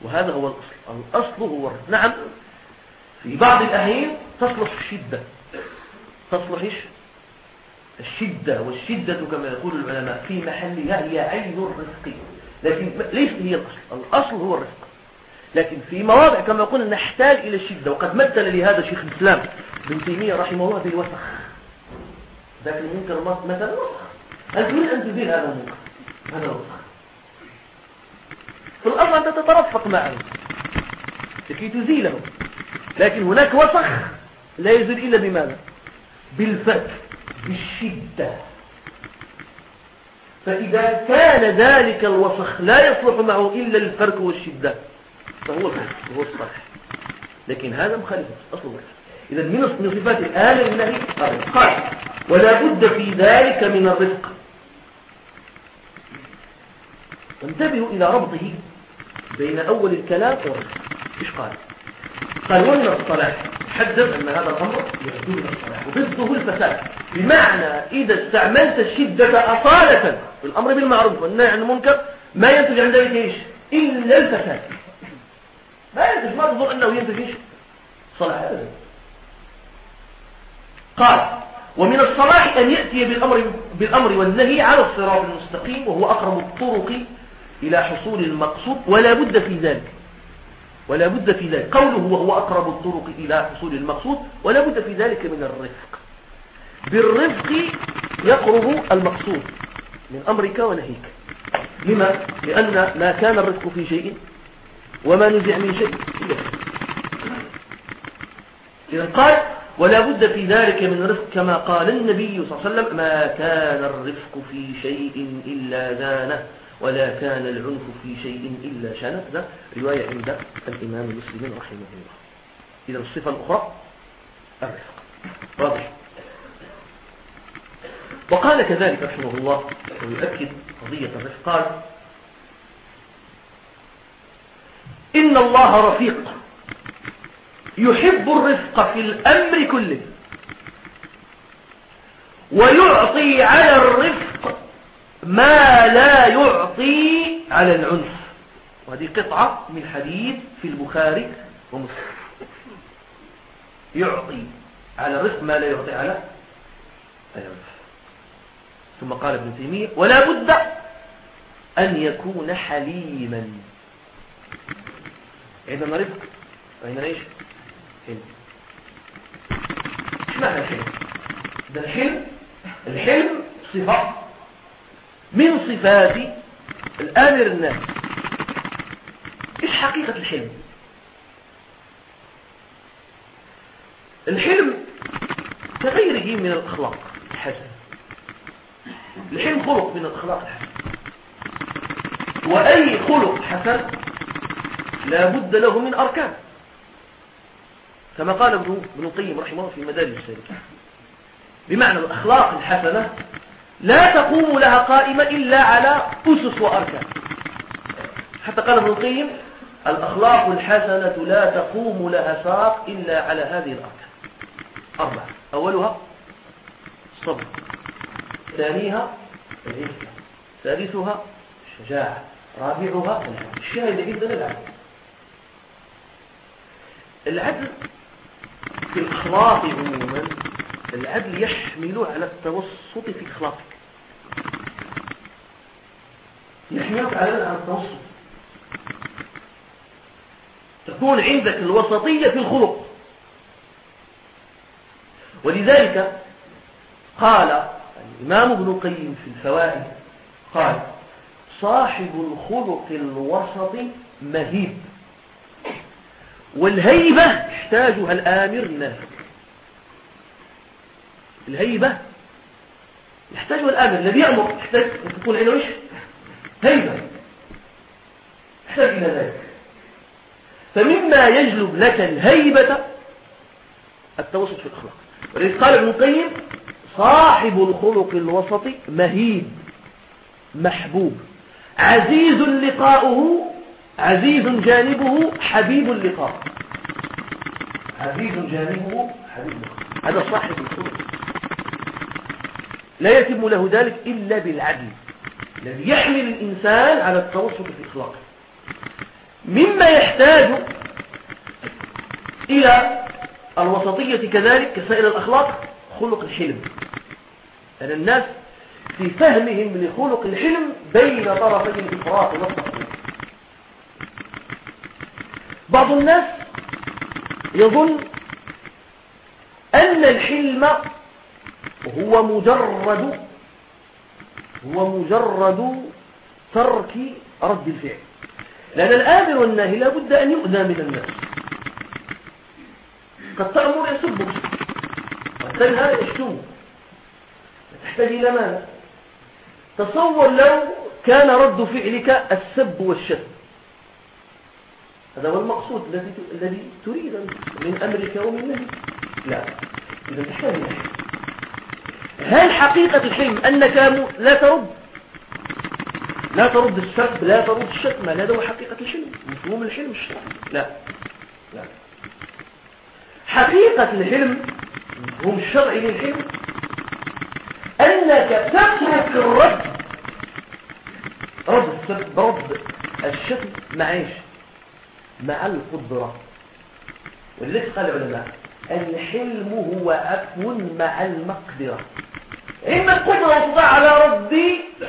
وهذا هو الأصل. الأصل هو نعم في بعض الأحيان تصلح الشدة. تصلح الشدة. والشدة كما يقول العلماء في محلها هي عين الرفق لكن ليس هي الأصل. الأصل هو الرفق لكن في مواضع كما يقول نحتاج إلى الشدة. وقد مثل لهذا شيخ الإسلام ابن تيمية رحمه الله بالوسخ. ذاك المنكر مثلا وسخ. هل تريد أن تزيل هذا المنكر؟ هذا الوسخ. في الأصل أنت تترفق معه. لكي تزيله. لكن هناك وسخ لا يزيل إلا بماذا؟ بالفتح بالشدة. فإذا كان ذلك الوسخ لا يصلح معه إلا الفرك والشدة. فهو الفرك وهو الصالح لكن هذا مخالف أصل الوسخ إذا من صفات الآل النهي قال ولا بد في ذلك من الرفق. انتبهوا إلى ربطه. بين أول الكلام والرفق إيش قال؟ قال ومن الصلاح؟ حدد أن هذا الأمر يحدون الصلاح وضده الفساد. بمعنى إذا استعملت الشدة أصالة في الأمر بالمعروف والنهي عن المنكر ما ينتج عن ذلك إيش؟ إلا الفساد. ما ينتج ما تظن أنه ينتج إيش؟ صلاح أبدا. قال ومن الصلاح أن يأتي بالأمر, بالأمر والنهي على الصراط المستقيم وهو أقرب الطرق إلى حصول المقصود ولا بد في ذلك. ولا بد في ذلك. قوله وهو أقرب الطرق إلى حصول المقصود ولا بد في ذلك من الرفق. بالرفق يقرب المقصود من أمرك ونهيك. لما؟ لأن ما كان الرفق في شيء وما نزع من شيء إذا قال ولا بد في ذلك من رفق كما قال النبي صلى الله عليه وسلم ما كان الرفق في شيء إلا زانه. ولا كان العنف في شيء إلا شانه هذا رواية عند الإمام مسلم رحمه الله. إذا الصفة الأخرى الرفق. واضح. وقال كذلك رحمه الله ويؤكد قضية الرفق قال إن الله رفيق يحب الرفق في الأمر كله ويعطي على الرفق ما لا يعطي على العنف. وهذه قطعة من حديث في البخاري ومسلم. يعطي على الرفق ما لا يعطي على العنف. ثم قال ابن تيمية ولا بد أن يكون حليما. عندنا رفق وعندنا إيش؟ حلم. إيش معنى الحلم؟ ده الحلم الحلم صفة. من صفات الآمر الناس. إيش حقيقة الحلم. الحلم كغيره من الأخلاق الحسنة. الحلم خلق من الأخلاق الحسنة. وأي خلق حسن لا بد له من أركان. كما قال ابن القيم رحمه الله في مدارج السالكين بمعنى الأخلاق الحسنة لا تقوم لها قائمة إلا على أسس وأركان. حتى قال ابن القيم الأخلاق الحسنة لا تقوم لها ساق إلا على هذه الأركان. أربعة. أولها الصبر. ثانيها العفة ثالثها الشجاعة. رابعها الشاهد جدا العدل. العدل في الأخلاق عموما العدل يحمل على التوسط في أخلاقك. يحملك على التوسط تكون عندك الوسطية في الخلق. ولذلك قال الإمام ابن القيم في الفوائد قال صاحب الخلق الوسط مهيب والهيبة يحتاجها الآمر النافذ الهيبة يحتاجها الآمر الذي يأمر. يحتاج أن تكون عنده إيش هيبة. يحتاج إلى ذلك. فمما يجلب لك الهيبة التوسط في الأخلاق. ولذلك قال ابن القيم صاحب الخلق الوسط مهيب محبوب. عزيز لقاؤه عزيز جانبه حبيب اللقاء. عزيز جانبه حبيب اللقاء. هذا صاحب لا يتم له ذلك إلا بالعدل الذي يحمل الإنسان على التوسط في إخلاقه مما يحتاج إلى الوسطية كذلك كسائر الأخلاق خلق الحلم. أن الناس في فهمهم لخلق الحلم بين طرفي الإفراط والتفريط بعض الناس يظن أن الحلم هو مجرد هو مجرد ترك رد الفعل. لأن الآمر والناهي لابد أن يؤذى من الناس. قد تأمر يسبك وتنهى يشتمك تحتاج إلى ماذا؟ تصور لو كان رد فعلك السب والشتم. هذا هو المقصود الذي الذي تريد من أمرك ومن نهيك. لا. إذا تحتاج إلى هل حقيقة الحلم أنك لا ترد؟ لا ترد السب لا ترد الشتم هذا هو حقيقة الحلم مفهوم الحلم الشرعي لا. لا. حقيقة الحلم مفهوم الشرعي للحلم أنك تترك الرد. رد السب رد الشتم مع إيش؟ مع القدرة. ولذلك قال العلماء. الحلم هو عفو مع المقدرة. إن القدرة على رد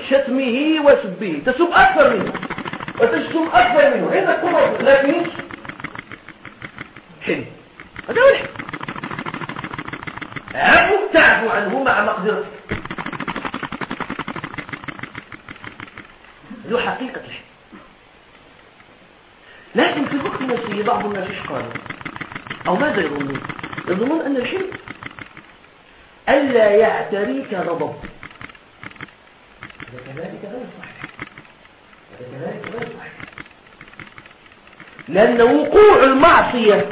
شتمه وسبه. تسب أكثر منه وتشتم أكثر منه. عندك قدرة لكن حلم هذا هو الحلم عفو تعفو عنه مع مقدرتك. ذو حقيقة الحلم. لكن في الوقت نفسه بعض الناس إيش قالوا أو ماذا يظنون؟ يظنون أن الحلم ألا يعتريك غضب. هذا كذلك غير صحيح. هذا كذلك غير صحيح. لأن وقوع المعصية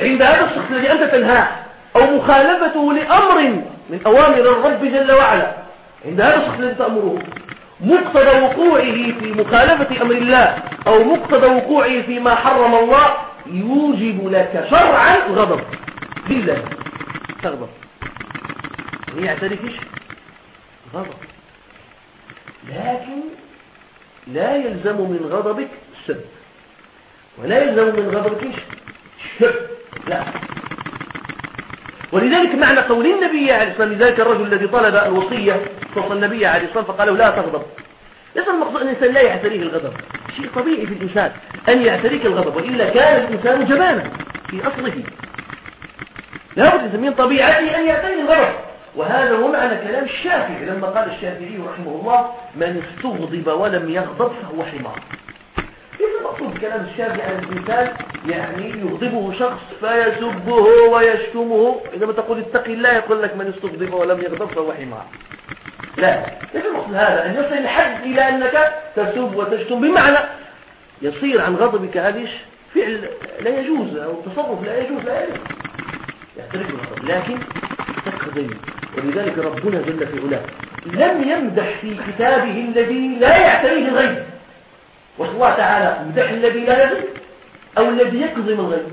عند هذا الشخص الذي أنت تنهاه أو مخالفته لأمر من أوامر الرب جل وعلا عند هذا الشخص الذي تأمره مقتضى وقوعه في مخالفة أمر الله أو مقتضى وقوعه فيما حرم الله يوجب لك شرعا غضب بالله. تغضب. هي يعترفش غضب. لكن لا يلزم من غضبك السب. ولا يلزم من غضبك الشب لا. ولذلك معنى قول النبي عليه الصلاة والسلام لذلك الرجل الذي طلب الوصية فصل النبي عليه الصلاة والسلام فقال له لا تغضب. ليس المقصود أن الإنسان لا يعتريه الغضب. شيء طبيعي في الإنسان أن يعتريك الغضب وإلا كان الإنسان جبانا في أصله. لا بد من طبيعته أن يعتري الغضب وهذا هو معنى كلام الشافعي لما قال الشافعي رحمه الله من استغضب ولم يغضب فهو حمار. كيف المقصود كلام الشافعي عن الإنسان؟ يعني يغضبه شخص فيسبه ويشتمه. إذا ما تقول اتق الله يقول لك من استغضب ولم يغضب فهو حمار. لا. كيف المقصود هذا؟ أن يصل الحد إلى أنك تسب وتشتم بمعنى يصير عن غضبك هذه فعل لا يجوز أو تصرف لا يجوز. لا يجوز. يعترف الغضب لكن تقضي. ولذلك ربنا جل في علاه لم يمدح في كتابه الذي لا يعتريه الغيب والله تعالى مدح الذي لا يغضب أو الذي يكظم الغيظ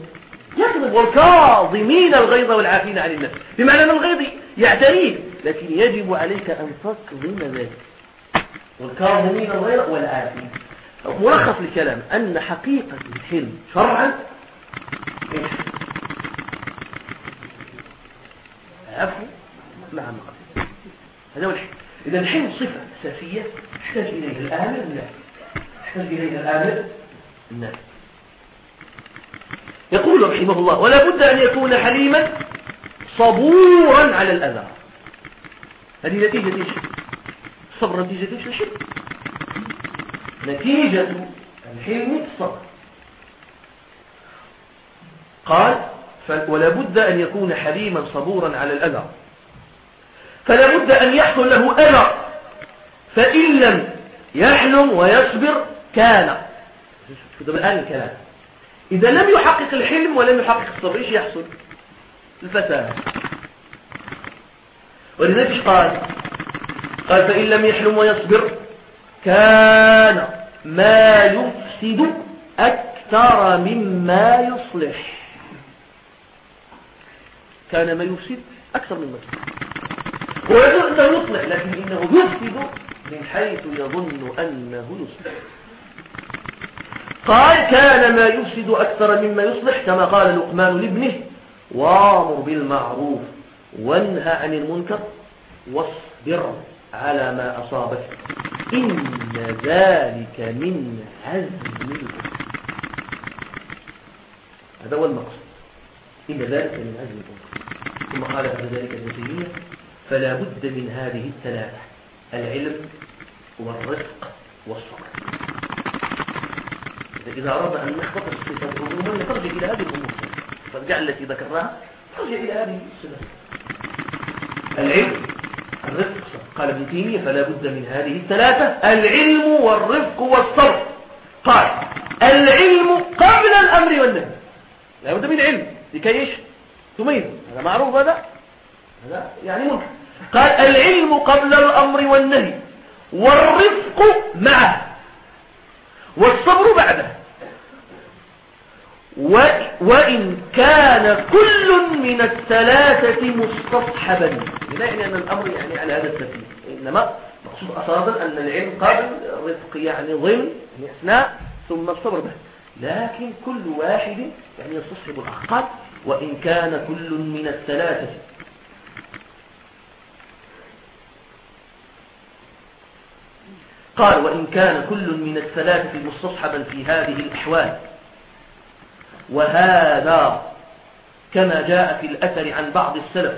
يكظم والكاظمين الغيظ والعافين عن الناس. بمعنى أن الغيظ يعتريه. لكن يجب عليك أن تكظم ذلك. والكاظمين الغيظ والعافين ملخص الكلام أن حقيقة الحلم شرعا عفو. مع المقدم هذا هو الحلم. إذا الحلم صفة أساسية يحتاج إليه الآمر النافع يحتاج إليه الآمر النافع يقول رحمه الله ولا بد أن يكون حليما صبورا على الأذى هذه نتيجة إيش؟ الصبر نتيجة إيش؟ الحلم. نتيجة الحلم الصبر قال ولا بد أن يكون حليما صبورا على الأذى فلا بد أن يحصل له أذى فإن لم يحلم ويصبر كان. الآن الكلام. إذا لم يحقق الحلم ولم يحقق الصبر إيش يحصل؟ الفساد. ولذلك قال قال فإن لم يحلم ويصبر كان ما يفسد أكثر مما يصلح. كان ما يفسد أكثر مما يصلح. هو يظن أنه يصلح لكن إنه يفسد من حيث يظن أنه يصلح. قال كان ما يفسد أكثر مما يصلح كما قال لقمان لابنه وامر بالمعروف. وانهى عن المنكر واصبر على ما أصابك. إن ذلك من عزم الأمر هذا هو المقصد. إن ذلك من عزم الأمر ثم قال بعد ذلك ابن فلا بد من هذه الثلاثة العلم والرفق والصبر. إذا أردنا أن نختصر الصفات عموما نرجع إلى هذه الأمور. فارجع التي ذكرناها. نرجع إلى هذه الصفات العلم الرفق. قال ابن تيمية فلا بد من هذه الثلاثة العلم والرفق والصبر قال العلم قبل الأمر والنهي. لا بد من علم. لكي إيش؟ تميز. هذا معروف هذا؟ هذا يعني ممكن. قال العلم قبل الأمر والنهي والرفق معه والصبر بعده. وإن كان كل من الثلاثة مستصحبا. يعني أن الأمر يعني على هذا الترتيب إنما مقصود أصابا أن العلم قبل الرفق يعني ضمن يعني أثناء ثم الصبر به. لكن كل واحد يعني يستصحب الأخطاء وإن كان كل من الثلاثة. قال وإن كان كل من الثلاثة مستصحبا في هذه الأحوال. وهذا كما جاء في الأثر عن بعض السلف.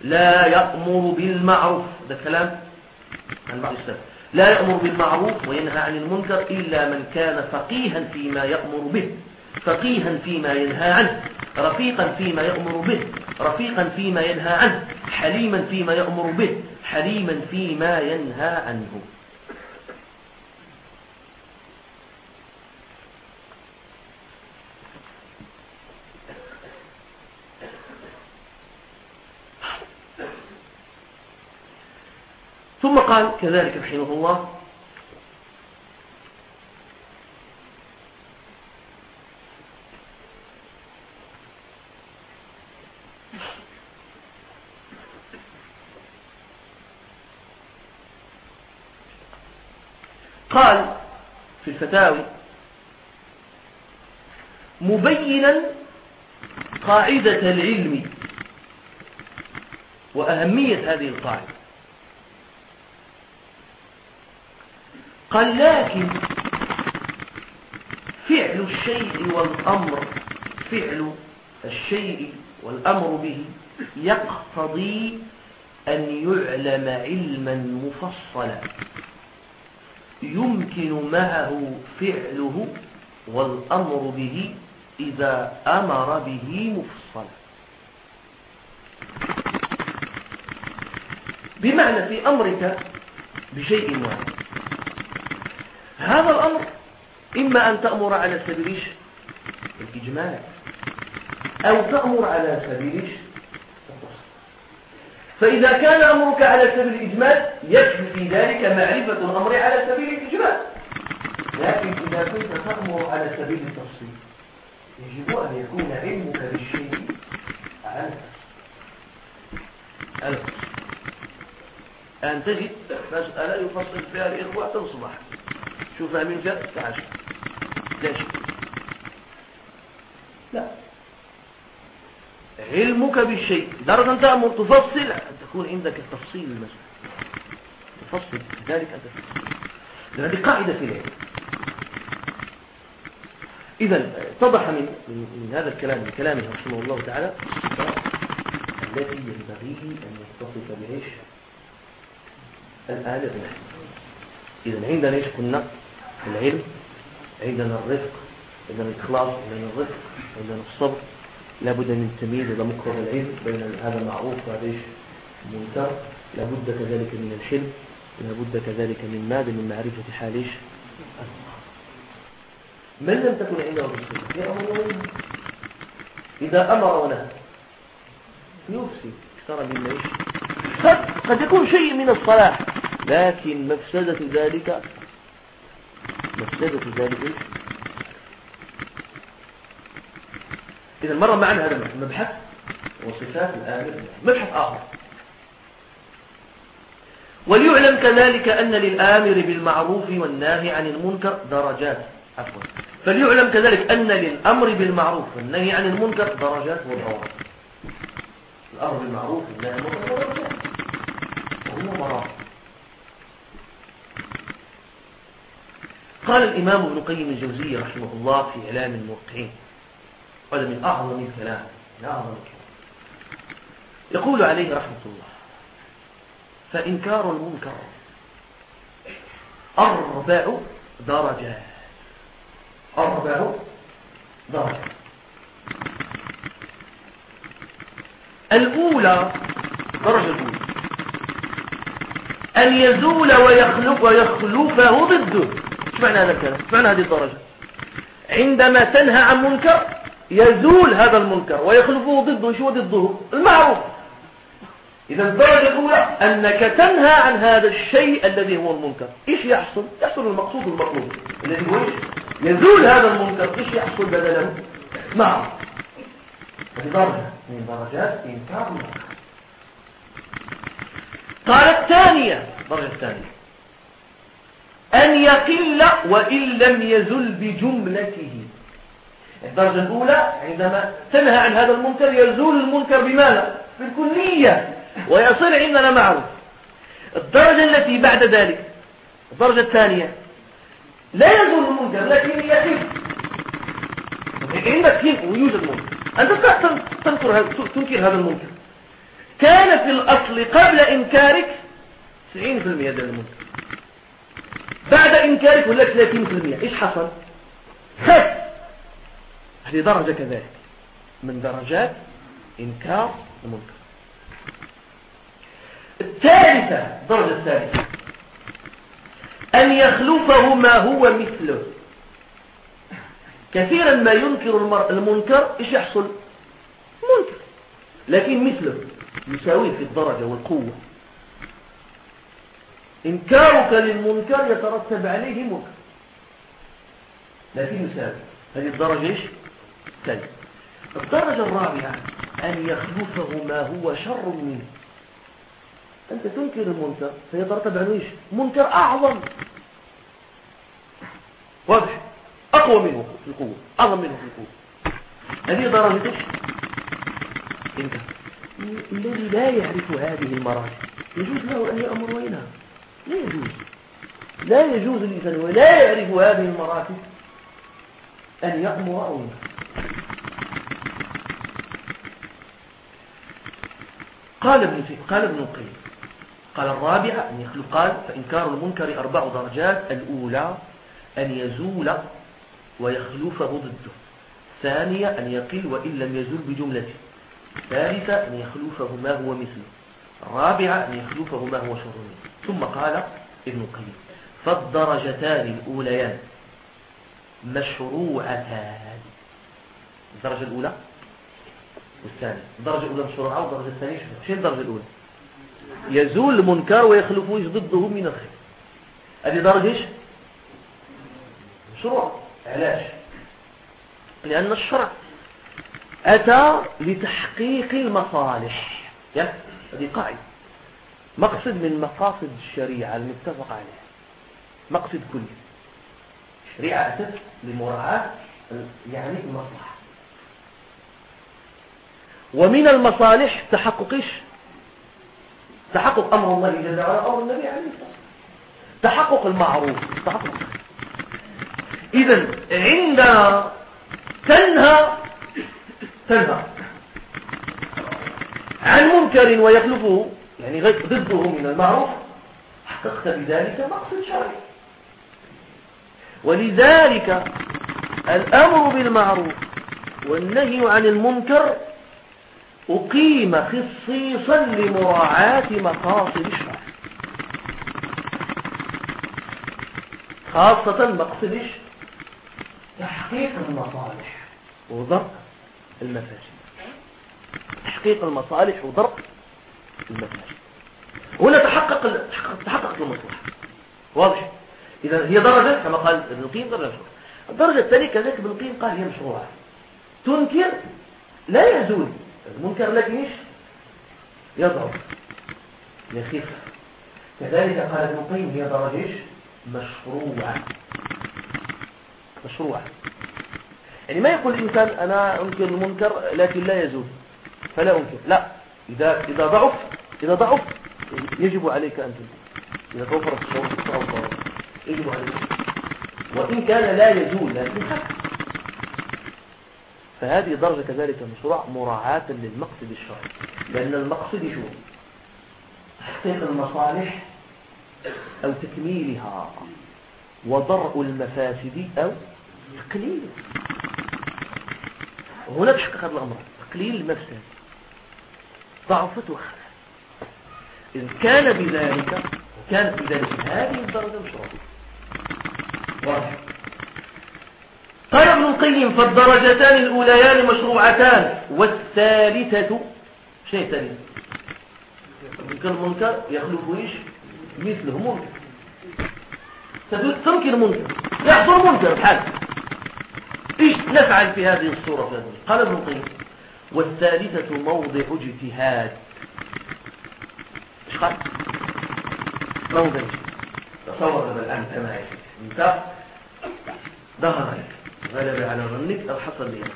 لا يأمر بالمعروف. ده كلام عن بعض السلف. لا يأمر بالمعروف وينهى عن المنكر إلا من كان فقيها فيما يأمر به. فقيها فيما ينهى عنه. رفيقا فيما يأمر به. رفيقا فيما ينهى عنه. حليما فيما يأمر به. حليما فيما ينهى عنه. ثم قال كذلك رحمه الله. قال في الفتاوي مبينا قاعدة العلم وأهمية هذه القاعدة. قال لكن فعل الشيء والأمر فعل الشيء والأمر به يقتضي أن يعلم علما مفصلا. يمكن معه فعله والأمر به إذا أمر به مفصلا. بمعنى في أمرك بشيء واحد. هذا الأمر إما أن تأمر على سبيل الإجمال أو تأمر على سبيل فإذا كان أمرك على سبيل الإجمال يكفي في ذلك معرفة الأمر على سبيل الإجمال لكن إذا كنت تأمر على سبيل التفصيل يجب أن يكون علمك بالشيء على التفصيل. أن تجد مسألة يفصل فيها الإخوة تصبح شوف فاهمين كده تعال. ليش؟ لا. علمك بالشيء. درجة أنت أمر تفصل أن تكون عندك التفصيل المسألة. تفصل. ذلك أنت تفصل. هذه قاعدة في العلم. إذا اتضح من, من هذا الكلام من كلامه رحمه الله تعالى الذي ينبغي أن يتصف بعيش الآل الرحمة إذا عندنا إيش؟ قلنا العلم عندنا الرفق عندنا الإخلاص عندنا الرفق عندنا الصبر. لابد من التمييز إلى مقرر العلم بين هذا معروف وهذا منكر لابد كذلك من الحلم لابد كذلك من ماذا؟ من معرفة حال إيش؟ من لم تكن عنده الصفة يأمر إذا أمر ونهى يفسد. ترى من إيش؟ قد يكون شيء من الصلاح لكن مفسدة ذلك مفسدة ذلك إيش؟ إذا مر معنا هذا المبحث وصفات الآمر مبحث آخر. وليعلم كذلك أن للآمر بالمعروف والناهي عن المنكر درجات. عفوا. فليعلم كذلك أن للأمر بالمعروف والنهي عن المنكر درجات وضوابط الأمر بالمعروف والنهي عن المنكر درجات. وهو مراتب قال الإمام ابن قيم الجوزية رحمه الله في إعلام الموقعين هذا من أعظم الكلام من أعظم الكلام. يقول عليه رحمة الله فإنكار المنكر أربع درجات أربع درجات. الأولى درجة الأولى أن يزول ويخلف ويخلفه ضده إيش معنى هذا الكلام إيش معنى هذه الدرجة. عندما تنهى عن منكر يزول هذا المنكر ويخلفه ضده هو ضده؟ المعروف. إذا الدرجة الأولى أنك تنهى عن هذا الشيء الذي هو المنكر. إيش يحصل؟ يحصل المقصود المطلوب الذي هو إيش؟ يزول هذا المنكر. إيش يحصل بدله؟ معه. هذه درجة. من درجات إنكار المنكر. قال الثانية الدرجة الثانية. أن يقل وإن لم يزل بجملته. الدرجة الأولى عندما تنهى عن هذا المنكر يزول المنكر بماذا؟ بالكلية ويصير عندنا معروف. الدرجة التي بعد ذلك الدرجة الثانية لا يزول المنكر لكن يخف عندك كيف ويوجد منكر. أنت تنكر هذا المنكر. كان في الأصل قبل إنكارك 90% هذا المنكر. بعد إنكارك ولا 30% إيش حصل؟ خف هذه درجة كذلك من درجات إنكار المنكر. الثالثة الدرجة الثالثة أن يخلفه ما هو مثله. كثيرا ما ينكر المنكر إيش يحصل؟ منكر. لكن مثله يساويه في الدرجة والقوة. إنكارك للمنكر يترتب عليه منكر. لكن يساوي هذه الدرجة إيش؟ ثالثة الدرجة الرابعة أن يخلفه ما هو شر منه. أنت تنكر المنكر فيترتب عنه إيش؟ منكر أعظم. واضح؟ أقوى منه في القوة أعظم منه في القوة. هذه درجة إيش؟ انت الذي لا يعرف هذه المراحل يجوز له أن يأمر وينهى. لا يجوز. لا يجوز الإنسان ولا يعرف هذه المراتب أن يأمر أو ينهى قال ابن قال ابن القيم. قال الرابعة أن يخلق قال فإنكار المنكر أربع درجات. الأولى أن يزول ويخلفه ضده. ثانية أن يقل وإن لم يزول بجملته ثالثة أن يخلفه ما هو مثله. رابعة أن يخلفه ما هو شر ثم قال ابن القيم فالدرجتان الأوليان مشروعتان. الدرجة الأولى والثانية. الدرجة الأولى مشروعة والدرجة الثانية شو الدرجة الأولى؟ يزول المنكر ويخلفه ضده من الخير. هذه درجة إيش؟ مشروع علاش؟ لأن الشرع أتى لتحقيق المصالح. هذه قاعدة. مقصد من مقاصد الشريعة المتفق عليها مقصد كلي الشريعة أتت لمراعاة يعني المصلحة. ومن المصالح تحقق تحقق أمر الله جل وعلا أمر النبي عليه الصلاة تحقق المعروف. تحقق. إذا عندنا تنهى تنهى عن منكر ويخلفه يعني ضده من المعروف حققت بذلك مقصد شرعي ولذلك الأمر بالمعروف والنهي عن المنكر أقيم خصيصا لمراعاة مقاصد الشرع. خاصة مقصد تحقيق المصالح وضرب المفاسد. تحقيق المصالح وضرب هنا تحقق تحققت المصلحة. واضح؟ إذا هي درجة كما قال ابن القيم درجة الدرجة الثانية كذلك ابن القيم قال هي مشروعة. تنكر؟ لا يزول المنكر لكن إيش؟ يضعف يخف كذلك قال ابن القيم هي درجة إيش؟ مشروعة. مشروعة. يعني ما يقول الإنسان أنا أنكر المنكر لكن لا يزول فلا أنكر. لا. إذا, إذا ضعف إذا ضعف يجب عليك أن تنكر إذا توفرت الشروط يجب عليك. وإن كان لا يزول لكن حق فهذه درجة كذلك مشروع مراعاة للمقصد الشرعي. لأن المقصد شو تحقيق المصالح أو تكميلها وضرء المفاسد أو تقليلها هنا تحقق هذا الأمر تقليل المفسد. ضعفت وخلت إن كان بذلك كانت بذلك هذه الدرجة مشروعة واضح. قال ابن القيم فالدرجتان الأوليان مشروعتان والثالثة شيء ثاني منكر منكر يخلف إيش؟ مثله منكر. تنكر منكر. يحصل منكر بحال. إيش نفعل في هذه الصورة؟ قال ابن القيم. والثالثة موضع اجتهاد. إيش قال موضع تصور الآن كما انت ظهر لك غلب على ظنك أو حصل لك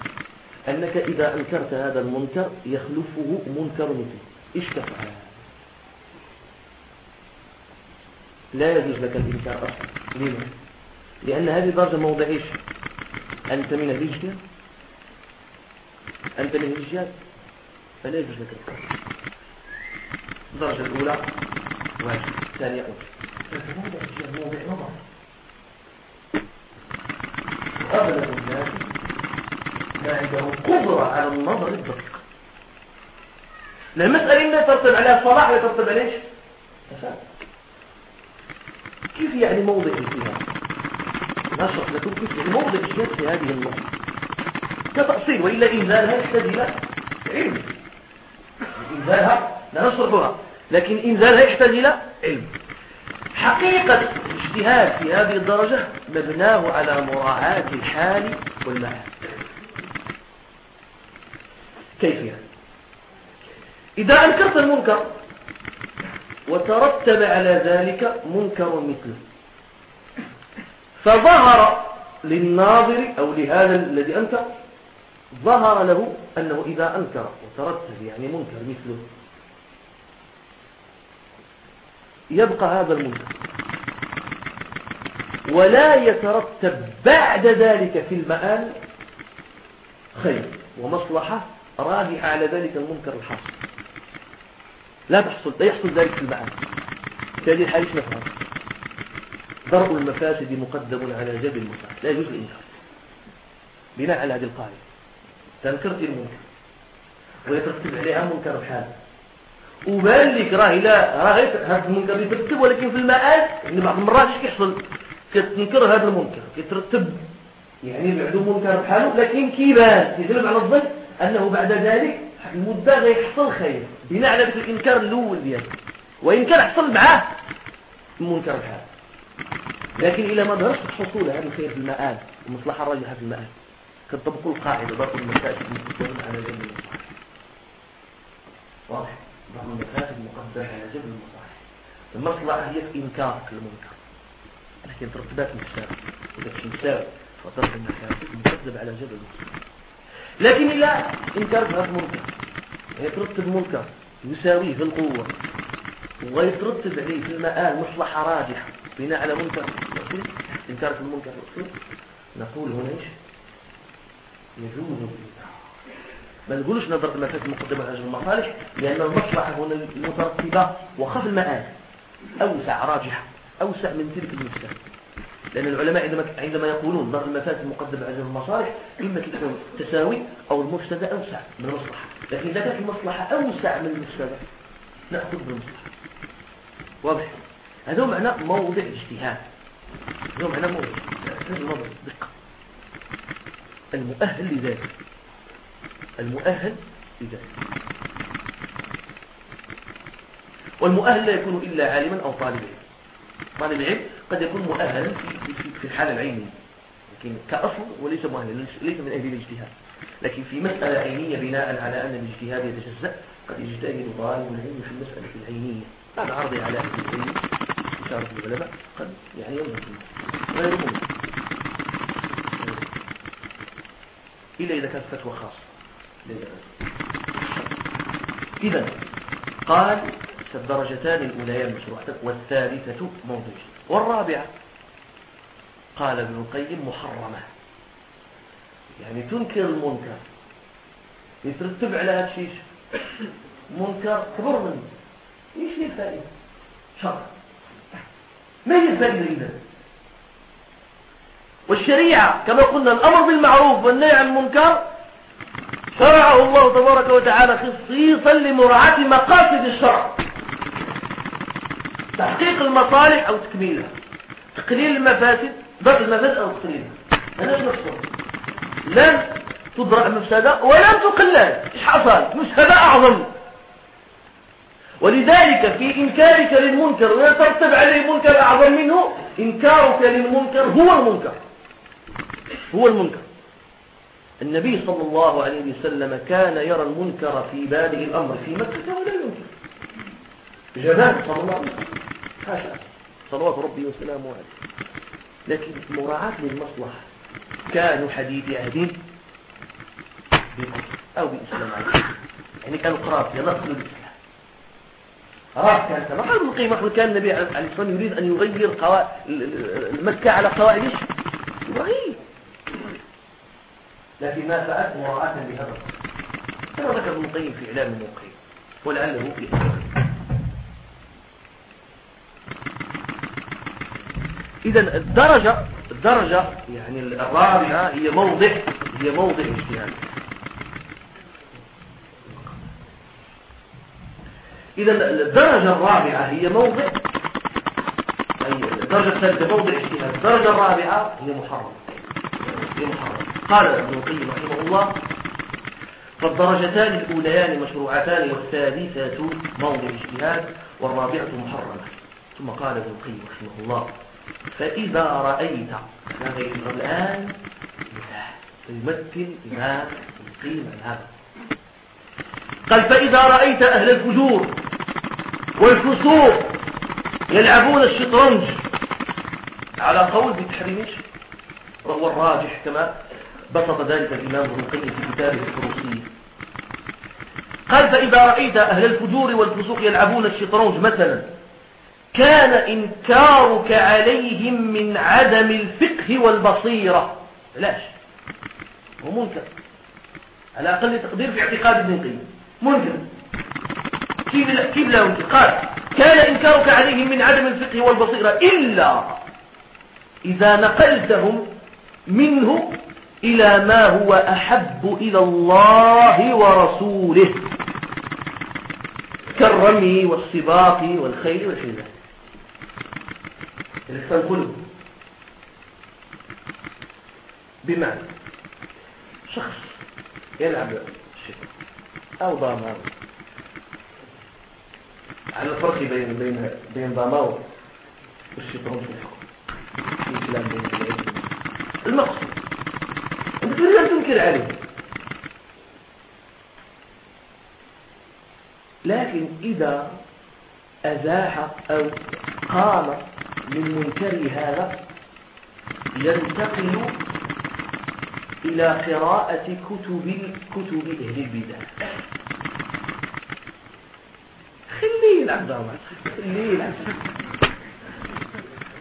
أنك إذا أنكرت هذا المنكر يخلفه منكر مثله إيش تفعل؟ لا يجوز لك الإنكار أصلا. لماذا؟ لأن هذه درجة إيش؟ أنت من الإجتهاد. أنت من الإجتهاد فلا يجوز لك الإنكار الدرجة الأولى. واجب الثانية نظر أغلب الناس ما عنده قدرة على النظر الدقيق. المسألة ما ترتب عليها صلاح ويترتب عليه إيش؟ فساد كيف يعني موضع الاجتهاد؟ نشرح لكم كيف يعني موضع الاجتهاد في هذه النقطة كتأصيل وإلا إنزالها يحتاج إلى علم. إنزالها لا نشرحها لكن إنزالها يحتاج إلى علم. حقيقة الاجتهاد في هذه الدرجة مبناه على مراعاة الحال والمعاد. كيف يعني؟ إذا أنكرت المنكر وترتب على ذلك منكر مثله فظهر للناظر أو لهذا الذي أنكر ظهر له أنه إذا أنكر وترتب يعني منكر مثله يبقى هذا المنكر. ولا يترتب بعد ذلك في المآل خير ومصلحة راجحة على ذلك المنكر الحاصل. لا تحصل لا يحصل ذلك في المآل. هذه الحالة نفهم ضرب المفاسد مقدم على جلب المصلحة لا يجوز الإنكار. بناء على هذه القاعدة. تنكرت المنكر ويترتب عليها منكر الحال وبان لك راه إلا راه غير هذا المنكر يترتب ولكن في المآل يعني بعض المرات إيش كيحصل كتنكر هذا المنكر كيترتب يعني بعدو منكر بحاله لكن كيبان. يغلب على الظن أنه بعد ذلك المدة غيحصل خير بناء على ذلك الإنكار الأول ديالو. وان كان حصل معاه منكر بحال لكن إلى ما ظهرش حصول هذا الخير في المآل المصلحه الراجحه في المآل. كتطبقوا القاعدة ضرب المسائل المستقيم على جنب المصلحه واضح؟ بعض المفاسد مقدمة على جبل المصالح المصلحة هي في إنكار المنكر. لكن ترتبات مساوي إذا مش مساوي فترك المفاسد مكذب على جبل المصالح لكن إلا إنكار هذا المنكر يترتب منكر. يساويه في القوة. ويترتب عليه في المآل مصلحة راجحة. بناء على منكر إنكار في المنكر نقول هنا إيش؟ يجوز. ما نقولش نظر المفاسد المقدمة على المصالح لأن المصلحة هنا المترتبة وخف المآل. أوسع راجحة أوسع من تلك المفسدة لأن العلماء عندما عندما يقولون نظر المفاسد المقدمة على المصالح إما تكون تساوي أو المفسدة أوسع من المصلحة. لكن إذا كانت المصلحة أوسع من المفسدة نأخذ بالمصلحة. واضح؟ هذا معنى موضع اجتهاد هذا معنى موضع الموضع دقة المؤهل لذلك. المؤهل لذلك. والمؤهل لا يكون إلا عالما أو طالب علم طالب العلم قد يكون مؤهلا في, في, في الحالة العينية. لكن كأصل وليس مؤهلا ليس من أهل الاجتهاد. لكن في مسألة عينية بناء على أن الاجتهاد يتجزأ قد يجتهد طالب العلم في المسألة العينية. هذا عرضي على أهل العلم إشارة العلماء قد يعني ينظر ولا يكون إلا إذا كانت فتوى خاصة. إذا قال الدرجتان الأوليان مشروعة والثالثة موضوع والرابعة قال ابن القيم محرمة. يعني تنكر المنكر. يترتب على هذا الشيء منكر كبر منه. إيش هي الفائدة؟ شر. ما هي الفائدة إذا والشريعة كما قلنا الأمر بالمعروف والنهي عن المنكر شرعه الله تبارك وتعالى خصيصا لمراعاة مقاصد الشرع. تحقيق المصالح أو تكميلها. تقليل المفاسد ضرب المفاسد أو تقليلها. هذا نقصد؟ لن تضرع مفسدة ولن تقلل إيش حصل؟ مفسدة أعظم. ولذلك في إنكارك للمنكر ويترتب عليه منكر أعظم منه إنكارك للمنكر هو المنكر. هو المنكر. النبي صلى الله عليه وسلم كان يرى المنكر في بادئ الأمر في مكة ولا ينكر. جبان صلى الله عليه وسلم. حاشا صلوات ربي وسلامه عليه. لكن مراعاة للمصلحة كانوا حديث عهد أو بإسلام عليه. يعني كانوا قراب ينصلوا الإسلام. قراب كان كما قال ابن القيم كان النبي عليه الصلاة والسلام يريد أن يغير قواعد مكة على قواعد؟ إبراهيم. لكن ما فعلت مراعاة بهذا كما ذكر ابن القيم في إعلام الموقعين ولعله في إذا الدرجة الدرجة يعني الرابعة هي موضع هي موضع اجتهاد. إذا الدرجة الرابعة هي موضع أي الدرجة الثالثة موضع اجتهاد. الدرجة الرابعة هي محرم. هي محرم. قال ابن القيم رحمه الله فالدرجتان الأوليان مشروعتان والثالثة موضع اجتهاد والرابعة محرمة. ثم قال ابن القيم رحمه الله فإذا رأيت هذا الآن يمثل ما القيمة هذا. قال فإذا رأيت أهل الفجور والفسوق يلعبون الشطرنج على قول بتحريمش وهو الراجح كما بسط ذلك الإمام ابن القيم في كتابه الفروسي. قال فإذا رأيت أهل الفجور والفسوق يلعبون الشطرنج مثلا كان إنكارك عليهم من عدم الفقه والبصيرة. لاش هو منكر. على أقل تقدير في اعتقاد ابن القيم. منكر. كيف لا, كيف لا قال كان إنكارك عليهم من عدم الفقه والبصيرة إلا إذا نقلتهم منه إلى ما هو أحب إلى الله ورسوله. كالرمي والسباق والخيل والحذاء الإحسان كله. بمعنى شخص يلعب الشيطان أو ضامر. على الفرق بين بين بين ضامر والشيطان في الحكم المقصود لا تنكر عليه لكن إذا أزاح أو قام من منكر هذا ينتقل إلى قراءة كتب كتب أهل البدع. خلينا يلعب دراما خليه يلعب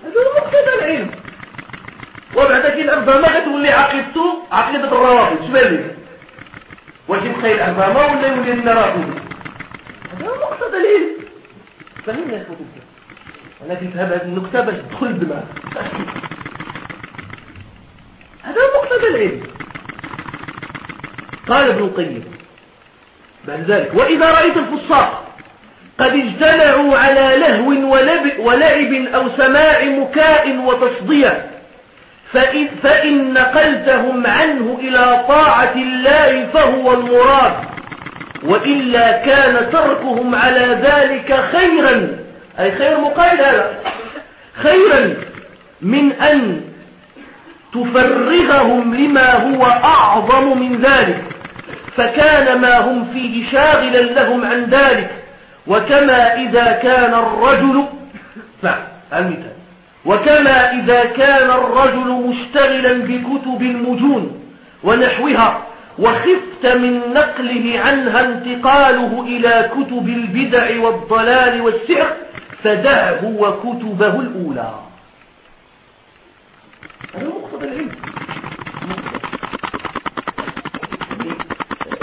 هذا مقتضى العلم وبعد يلعب دراما غتولي عقيدته عقيدة الروابط شبان لك واش يلعب دراما ولا يولي لنا رافض هذا مقتضى العلم فهمنا يا أخوتي. أنا كنفهم هذه النكته باش تدخل الدماغ. هذا مقتضى العلم. قال ابن القيم. بعد ذلك وإذا رأيت الفساق قد اجتمعوا على لهو ولعب أو سماع مكاء وتصدية فإن, فإن نقلتهم عنه إلى طاعة الله فهو المراد. وإلا كان تركهم على ذلك خيرا. أي خير مقايد هذا. خيرا من أن تفرغهم لما هو أعظم من ذلك. فكان ما هم فيه شاغلا لهم عن ذلك. وكما إذا كان الرجل نعم المثال. وكما إذا كان الرجل مشتغلا بكتب المجون ونحوها وخفت من نقله عنها انتقاله إلى كتب البدع والضلال والسحر فدعه وكتبه الأولى. هذا مقتضى العلم.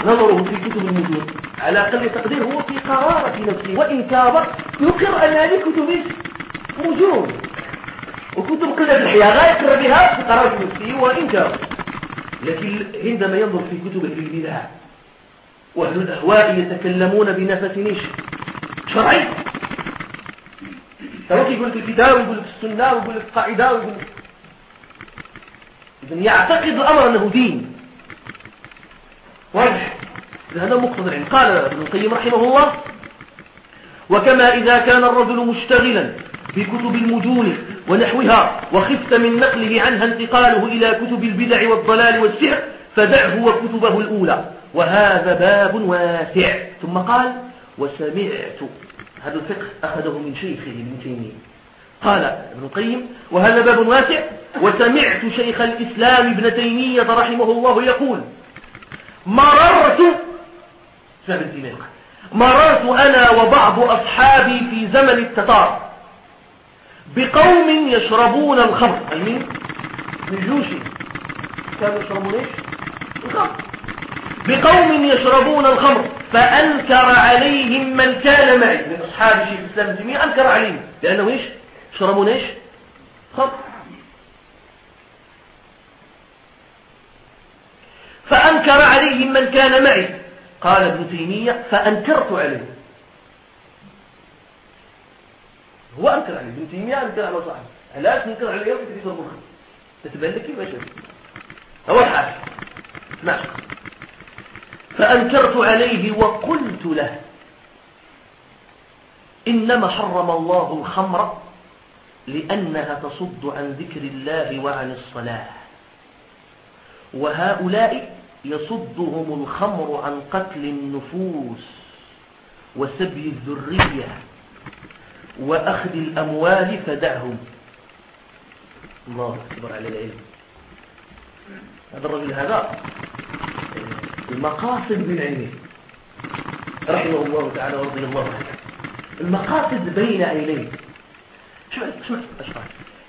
نظره في كتب المجون. على أقل تقدير هو في قرارة نفسه وإن كابر يقر أن هذه كتب وكتب قلة الحياة لا يقر بها في قرارة نفسه وإن كابر لكن عندما ينظر في كتب أهل البدع وأهل الأهواء يتكلمون بنفس شرعي. تروح يقول لك الكتاب ويقول لك السنة ويقول لك القاعدة ويقول لك إذن يعتقد الأمر أنه دين. واضح؟ هذا مقتضى العلم. قال ابن القيم رحمه الله وكما إذا كان الرجل مشتغلا بكتب المجون ونحوها وخفت من نقله عنها انتقاله إلى كتب البدع والضلال والسحر فدعه وكتبه الأولى. وهذا باب واسع. ثم قال وسمعت. هذا الفقه أخذه من شيخه ابن تيمية. قال ابن القيم وهذا باب واسع. وسمعت شيخ الإسلام ابن تيمية رحمه الله يقول مررت مررت أنا وبعض أصحابي في زمن التتار. بقوم يشربون الخمر. المين الجوشي كانوا يشربون إيش؟ الخمر. بقوم يشربون الخمر. فأنكر عليهم من كان معي. من أصحاب شيخ الإسلام الجميع أنكر عليهم. لأنه إيش؟ يشربون إيش؟ خمر. فأنكر عليهم من كان معي. قال ابن تيمية فأنكرت عليه هو أنكر عليه ابن تيمية أنكر على صاحبه. علاش تنكر عليه وتدري يشرب الخمر تتبين لك كيف هو الحاج نعم. فأنكرت عليه وقلت له إنما حرم الله الخمر لأنها تصد عن ذكر الله وعن الصلاة. وهؤلاء يصدهم الخمر عن قتل النفوس وسبي الذرية. وأخذ الأموال فدعهم. الله أكبر على العلم. هذا الرجل هذا المقاصد من علمه. رحمه الله تعالى ورضي الله عنه. المقاصد بين عينيه شو شو أشرح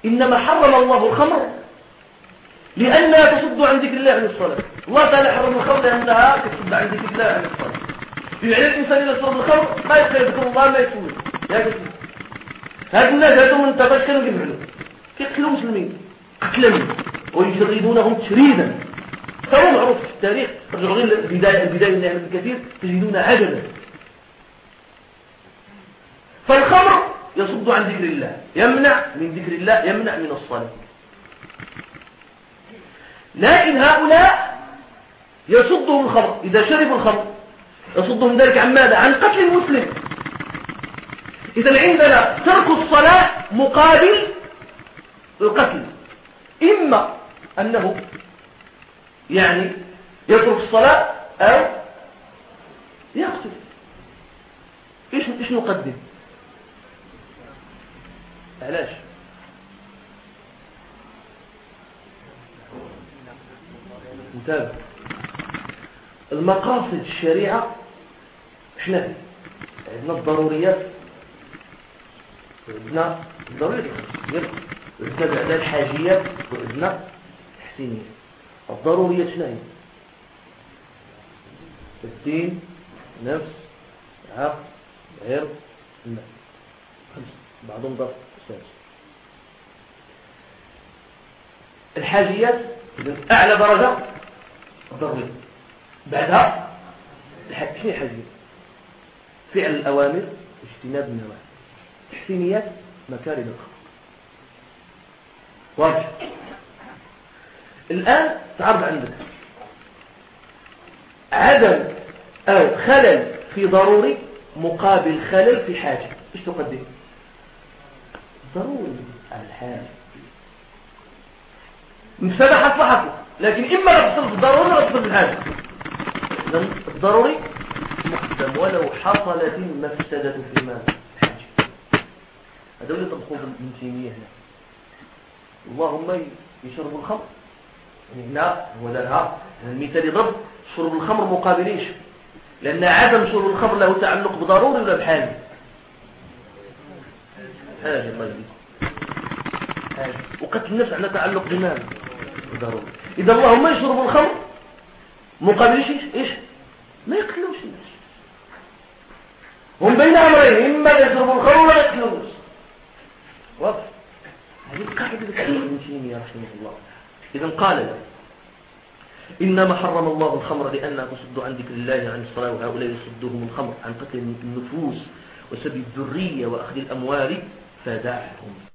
إنما حرم الله الخمر لأنها تصد عن ذكر الله عن الصلاة. الله تعالى حرم الخمر لأنها تصد عن ذكر الله عن الصلاة. يعني الإنسان إذا صرف الخمر ما يذكر الله ما يسوي يا كثير هذا الناس هذول من تباش كانوا يفعلوا يقتلوا مسلمين. قتلا ويشردونهم تشريدا. فهو معروف في التاريخ. رجعوا غير البداية البداية من ابن كثير تجدون عجبا. فالخمر يصد عن ذكر الله. يمنع من ذكر الله يمنع من الصلاة لكن هؤلاء يصدهم الخمر إذا شربوا الخمر يصدهم ذلك عن ماذا؟ عن قتل المسلم. إذا عندنا ترك الصلاة مقابل القتل. إما أنه يعني يترك الصلاة أو يقتل. إيش إيش نقدم؟ علاش؟ انتبه. المقاصد الشريعة إحنا عندنا الضروريات وإذن ضروري وإذن بعد الحاجيات وإذن تحسينية الضرورية شنو الدين نفس عقل عرض خمسة. بعضهم ضرب سادس الحاجيات أعلى درجة ضرورية بعدها شنو الحاجيات فعل الأوامر اجتناب النواهي. تحسينيات مكارم الخلق. واضح. الآن تعرض عندك عدم أو خلل في ضروري مقابل خلل في حاجة. إيش تقدم؟ ضروري الحاجة مفسدة حصل لكن إما في الضروري في الحاجة. الضروري مقدم. ولو حصلت المفسدة في المال. هذا اللي طبقوه من تيمية هنا. اللهم يشرب الخمر. يعني هنا هو ده المثال يضرب. شرب الخمر مقابليش لأن عدم شرب الخمر له تعلق بضروري ولا بحاجة حاجة الله حاجة وقتل النفس على تعلق بمال؟ بضروري. إذا اللهم يشرب الخمر مقابليش إيش؟ ما يقتلوش الناس. هم بين أمرين إما يشرب الخمر ولا يقتلوش. واضح. هذه القاعدة من تيمية رحمه الله. إذا قال إنما حرم الله الخمر لأنها تصد عن ذكر الله عن الصلاة وهؤلاء يصدهم الخمر عن قتل النفوس وسبي الذرية وأخذ الأموال فدعهم